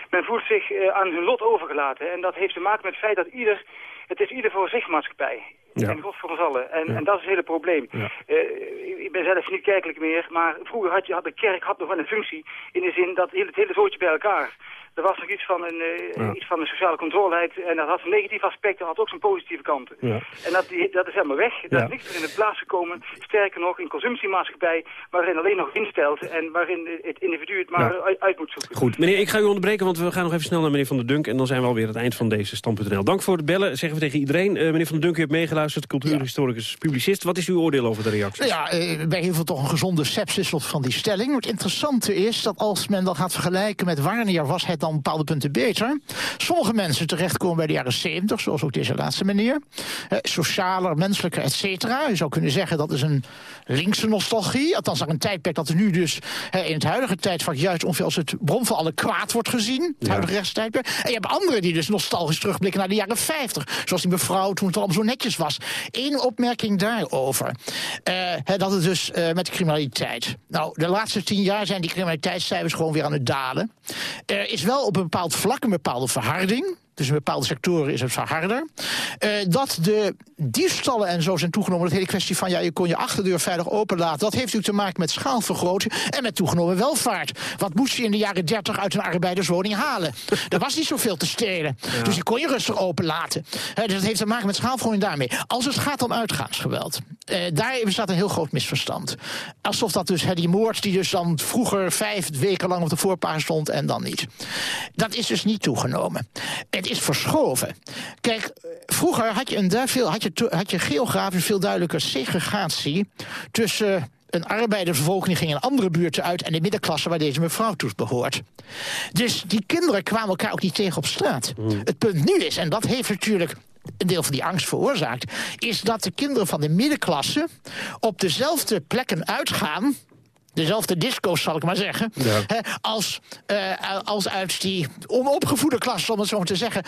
Men voelt zich eh, aan hun lot overgelaten. En dat heeft te maken met het feit dat ieder... Het is ieder voor zich maatschappij. Ja. En God voor ons allen. En, Ja. en dat is het hele probleem. Ja. Eh, ik- ben zelf niet kerkelijk meer, maar vroeger had, je, had de kerk had nog wel een functie. In de zin dat het hele zootje bij elkaar. Er was nog iets van een, eh, Ja. iets van een sociale controleheid. En dat had zijn negatieve aspecten, had ook zijn positieve kanten. Ja. En dat, die, dat is helemaal weg. Er Ja. is niks meer in de plaats gekomen. Sterker nog, een consumptiemaatschappij waarin alleen nog winst telt. En waarin het individu het maar Ja. uit, uit moet zoeken. Goed, meneer, ik ga u onderbreken, want we gaan nog even snel naar meneer Van der Dunk... en dan zijn we alweer aan het eind van deze stand.nl. Dank voor het bellen, zeggen we tegen iedereen. Eh, meneer Van der Dunk, u hebt meegeluisterd, cultuurhistoricus, publicist. Wat is uw oordeel over de reacties? Nou ja, eh, bij heel veel toch een gezonde sepsis van die stelling. Het interessante is dat als men dan gaat vergelijken met wanneer was het dan op bepaalde punten beter. Sommige mensen terechtkomen bij de jaren 70, zoals ook deze laatste meneer. Eh, socialer, menselijker, et cetera. Je zou kunnen zeggen dat is een linkse nostalgie. Althans, naar een tijdperk dat er nu dus eh, in het huidige tijdvak juist ongeveer als het bron van alle kwaad wordt gezien. Het Ja. huidige rechtstijdperk. En je hebt anderen die dus nostalgisch terugblikken naar de jaren 50. Zoals die mevrouw toen het allemaal zo netjes was. Eén opmerking daarover. Eh, dat het dus eh, met de criminaliteit. Nou, de laatste tien jaar zijn die criminaliteitscijfers gewoon weer aan het dalen. Er is wel op een bepaald vlak een bepaalde verharding. Dus in bepaalde sectoren is het verharder. Eh, dat de diefstallen en zo zijn toegenomen. Dat hele kwestie van ja, je kon je achterdeur veilig openlaten. Dat heeft natuurlijk te maken met schaalvergroting en met toegenomen welvaart. Wat moest je in de jaren 30 uit een arbeiderswoning halen? *laughs* er was niet zoveel te stelen. Dus je kon je rustig openlaten. Dus dat heeft te maken met schaalvergroting daarmee. Als het gaat om uitgaansgeweld. eh, daar bestaat een heel groot misverstand. Alsof dat dus die moord die dus dan vroeger vijf weken lang op de voorpagina stond en dan niet. Dat is dus niet toegenomen. Het is verschoven. Kijk, eh, vroeger had je, een, veel, had je, had je geografisch veel duidelijker segregatie tussen een arbeidersbevolking ging in andere buurten uit... en de middenklasse waar deze mevrouw toe behoort. Dus die kinderen kwamen elkaar ook niet tegen op straat. Het punt nu is, en dat heeft natuurlijk een deel van die angst veroorzaakt... is dat de kinderen van de middenklasse op dezelfde plekken uitgaan dezelfde disco's, zal ik maar zeggen. Ja. Hè, als, eh, als uit die onopgevoede klas, om het zo maar te zeggen.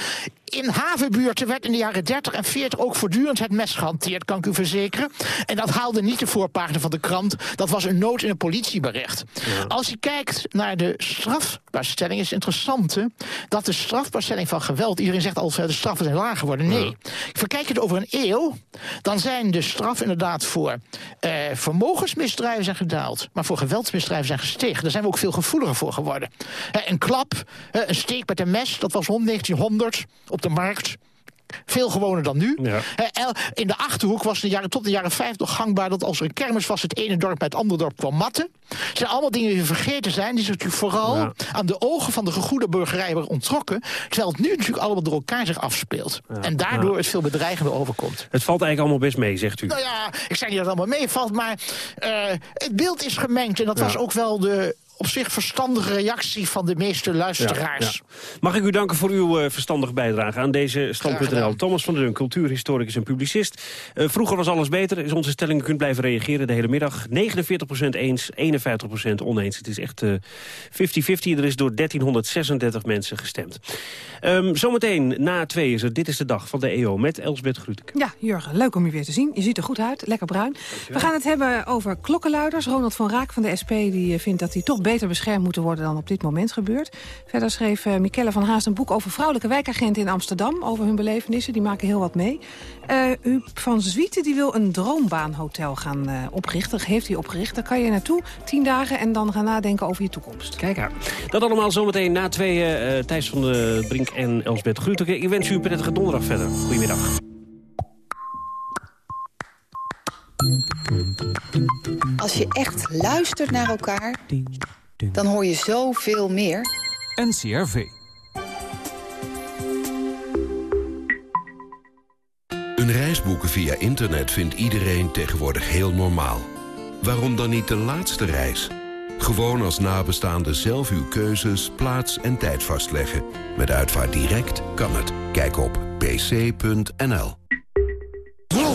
In havenbuurten werd in de jaren 30 en 40 ook voortdurend het mes gehanteerd, kan ik u verzekeren. En dat haalde niet de voorpagina van de krant. Dat was een nood in een politiebericht. Als je kijkt naar de strafbaarstelling, is het interessante dat de strafbaarstelling van geweld. Iedereen zegt altijd de straffen zijn laag geworden. Nee. Verkijk je het over een eeuw, dan zijn de straffen inderdaad voor eh, vermogensmisdrijven zijn gedaald. Maar voor geweldsmisdrijven zijn gestegen. Daar zijn we ook veel gevoeliger voor geworden. Een klap, een steek met een mes, dat was rond 1900 op de markt. Veel gewoner dan nu. Ja. In de Achterhoek was de jaren, tot de jaren 50 nog gangbaar... dat als er een kermis was, het ene dorp bij het andere dorp kwam matten. Het zijn allemaal dingen die vergeten zijn. Die zich natuurlijk vooral Ja. aan de ogen van de gegoede burgerij worden ontrokken. Terwijl het nu natuurlijk allemaal door elkaar zich afspeelt. En daardoor het veel bedreigender overkomt. Het valt eigenlijk allemaal best mee, zegt u. Nou ja, ik zei niet dat het allemaal meevalt, maar eh, het beeld is gemengd. En dat was ook wel de op zich verstandige reactie van de meeste luisteraars. Ja, ja. Mag ik u danken voor uw eh, verstandige bijdrage aan deze stand.nl. Thomas van der Dunk, cultuurhistoricus en publicist. Eh, vroeger was alles beter, is onze stelling. U kunt blijven reageren de hele middag. 49% eens, 51% oneens. Het is echt eh, 50-50. er is door 1336 mensen gestemd. Ehm, zometeen na twee is het Dit is de Dag van de EO met Elsbeth Grütke. Ja, Jurgen, leuk om je weer te zien. Je ziet er goed uit, lekker bruin. We gaan het hebben over klokkenluiders. Ronald van Raak van de SP die eh, vindt dat die toch beter beschermd moeten worden... dan op dit moment gebeurt. Verder schreef eh, Michelle van Haast een boek over vrouwelijke wijkagenten in Amsterdam... over hun belevenissen, die maken heel wat mee. Eh Huub van Zwieten die wil een droombaanhotel gaan eh, oprichten. Heeft hij opgericht. Daar kan je naartoe, tien dagen, en dan gaan nadenken over je toekomst. Kijk. Dat allemaal zometeen na tweeën. Thijs van de Brink en Elsbeth Grütke. Ik wens u een prettige donderdag verder. Goedemiddag. Als je echt luistert naar elkaar, dan hoor je zoveel meer. NCRV. Een reis boeken via internet vindt iedereen tegenwoordig heel normaal. Waarom dan niet de laatste reis? Gewoon als nabestaande zelf uw keuzes, plaats en tijd vastleggen. Met Uitvaart Direct kan het. Kijk op pc.nl.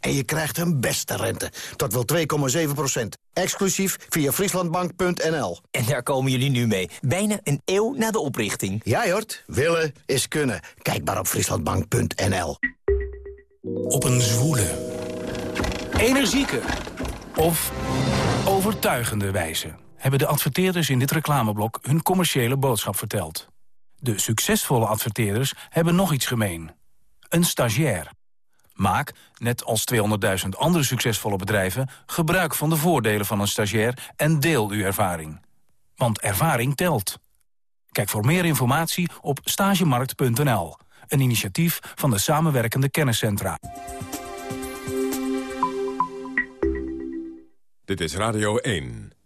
En je krijgt een beste rente. Tot wel 2,7 procent. Exclusief via frieslandbank.nl. En daar komen jullie nu mee. Bijna een eeuw na de oprichting. Ja, Jort. Willen is kunnen. Kijk maar op frieslandbank.nl. Op een zwoele, energieke of overtuigende wijze... hebben de adverteerders in dit reclameblok hun commerciële boodschap verteld. De succesvolle adverteerders hebben nog iets gemeen. Een stagiair. Maak, net als 200.000 andere succesvolle bedrijven... gebruik van de voordelen van een stagiair en deel uw ervaring. Want ervaring telt. Kijk voor meer informatie op stagemarkt.nl. Een initiatief van de samenwerkende kenniscentra. Dit is Radio 1.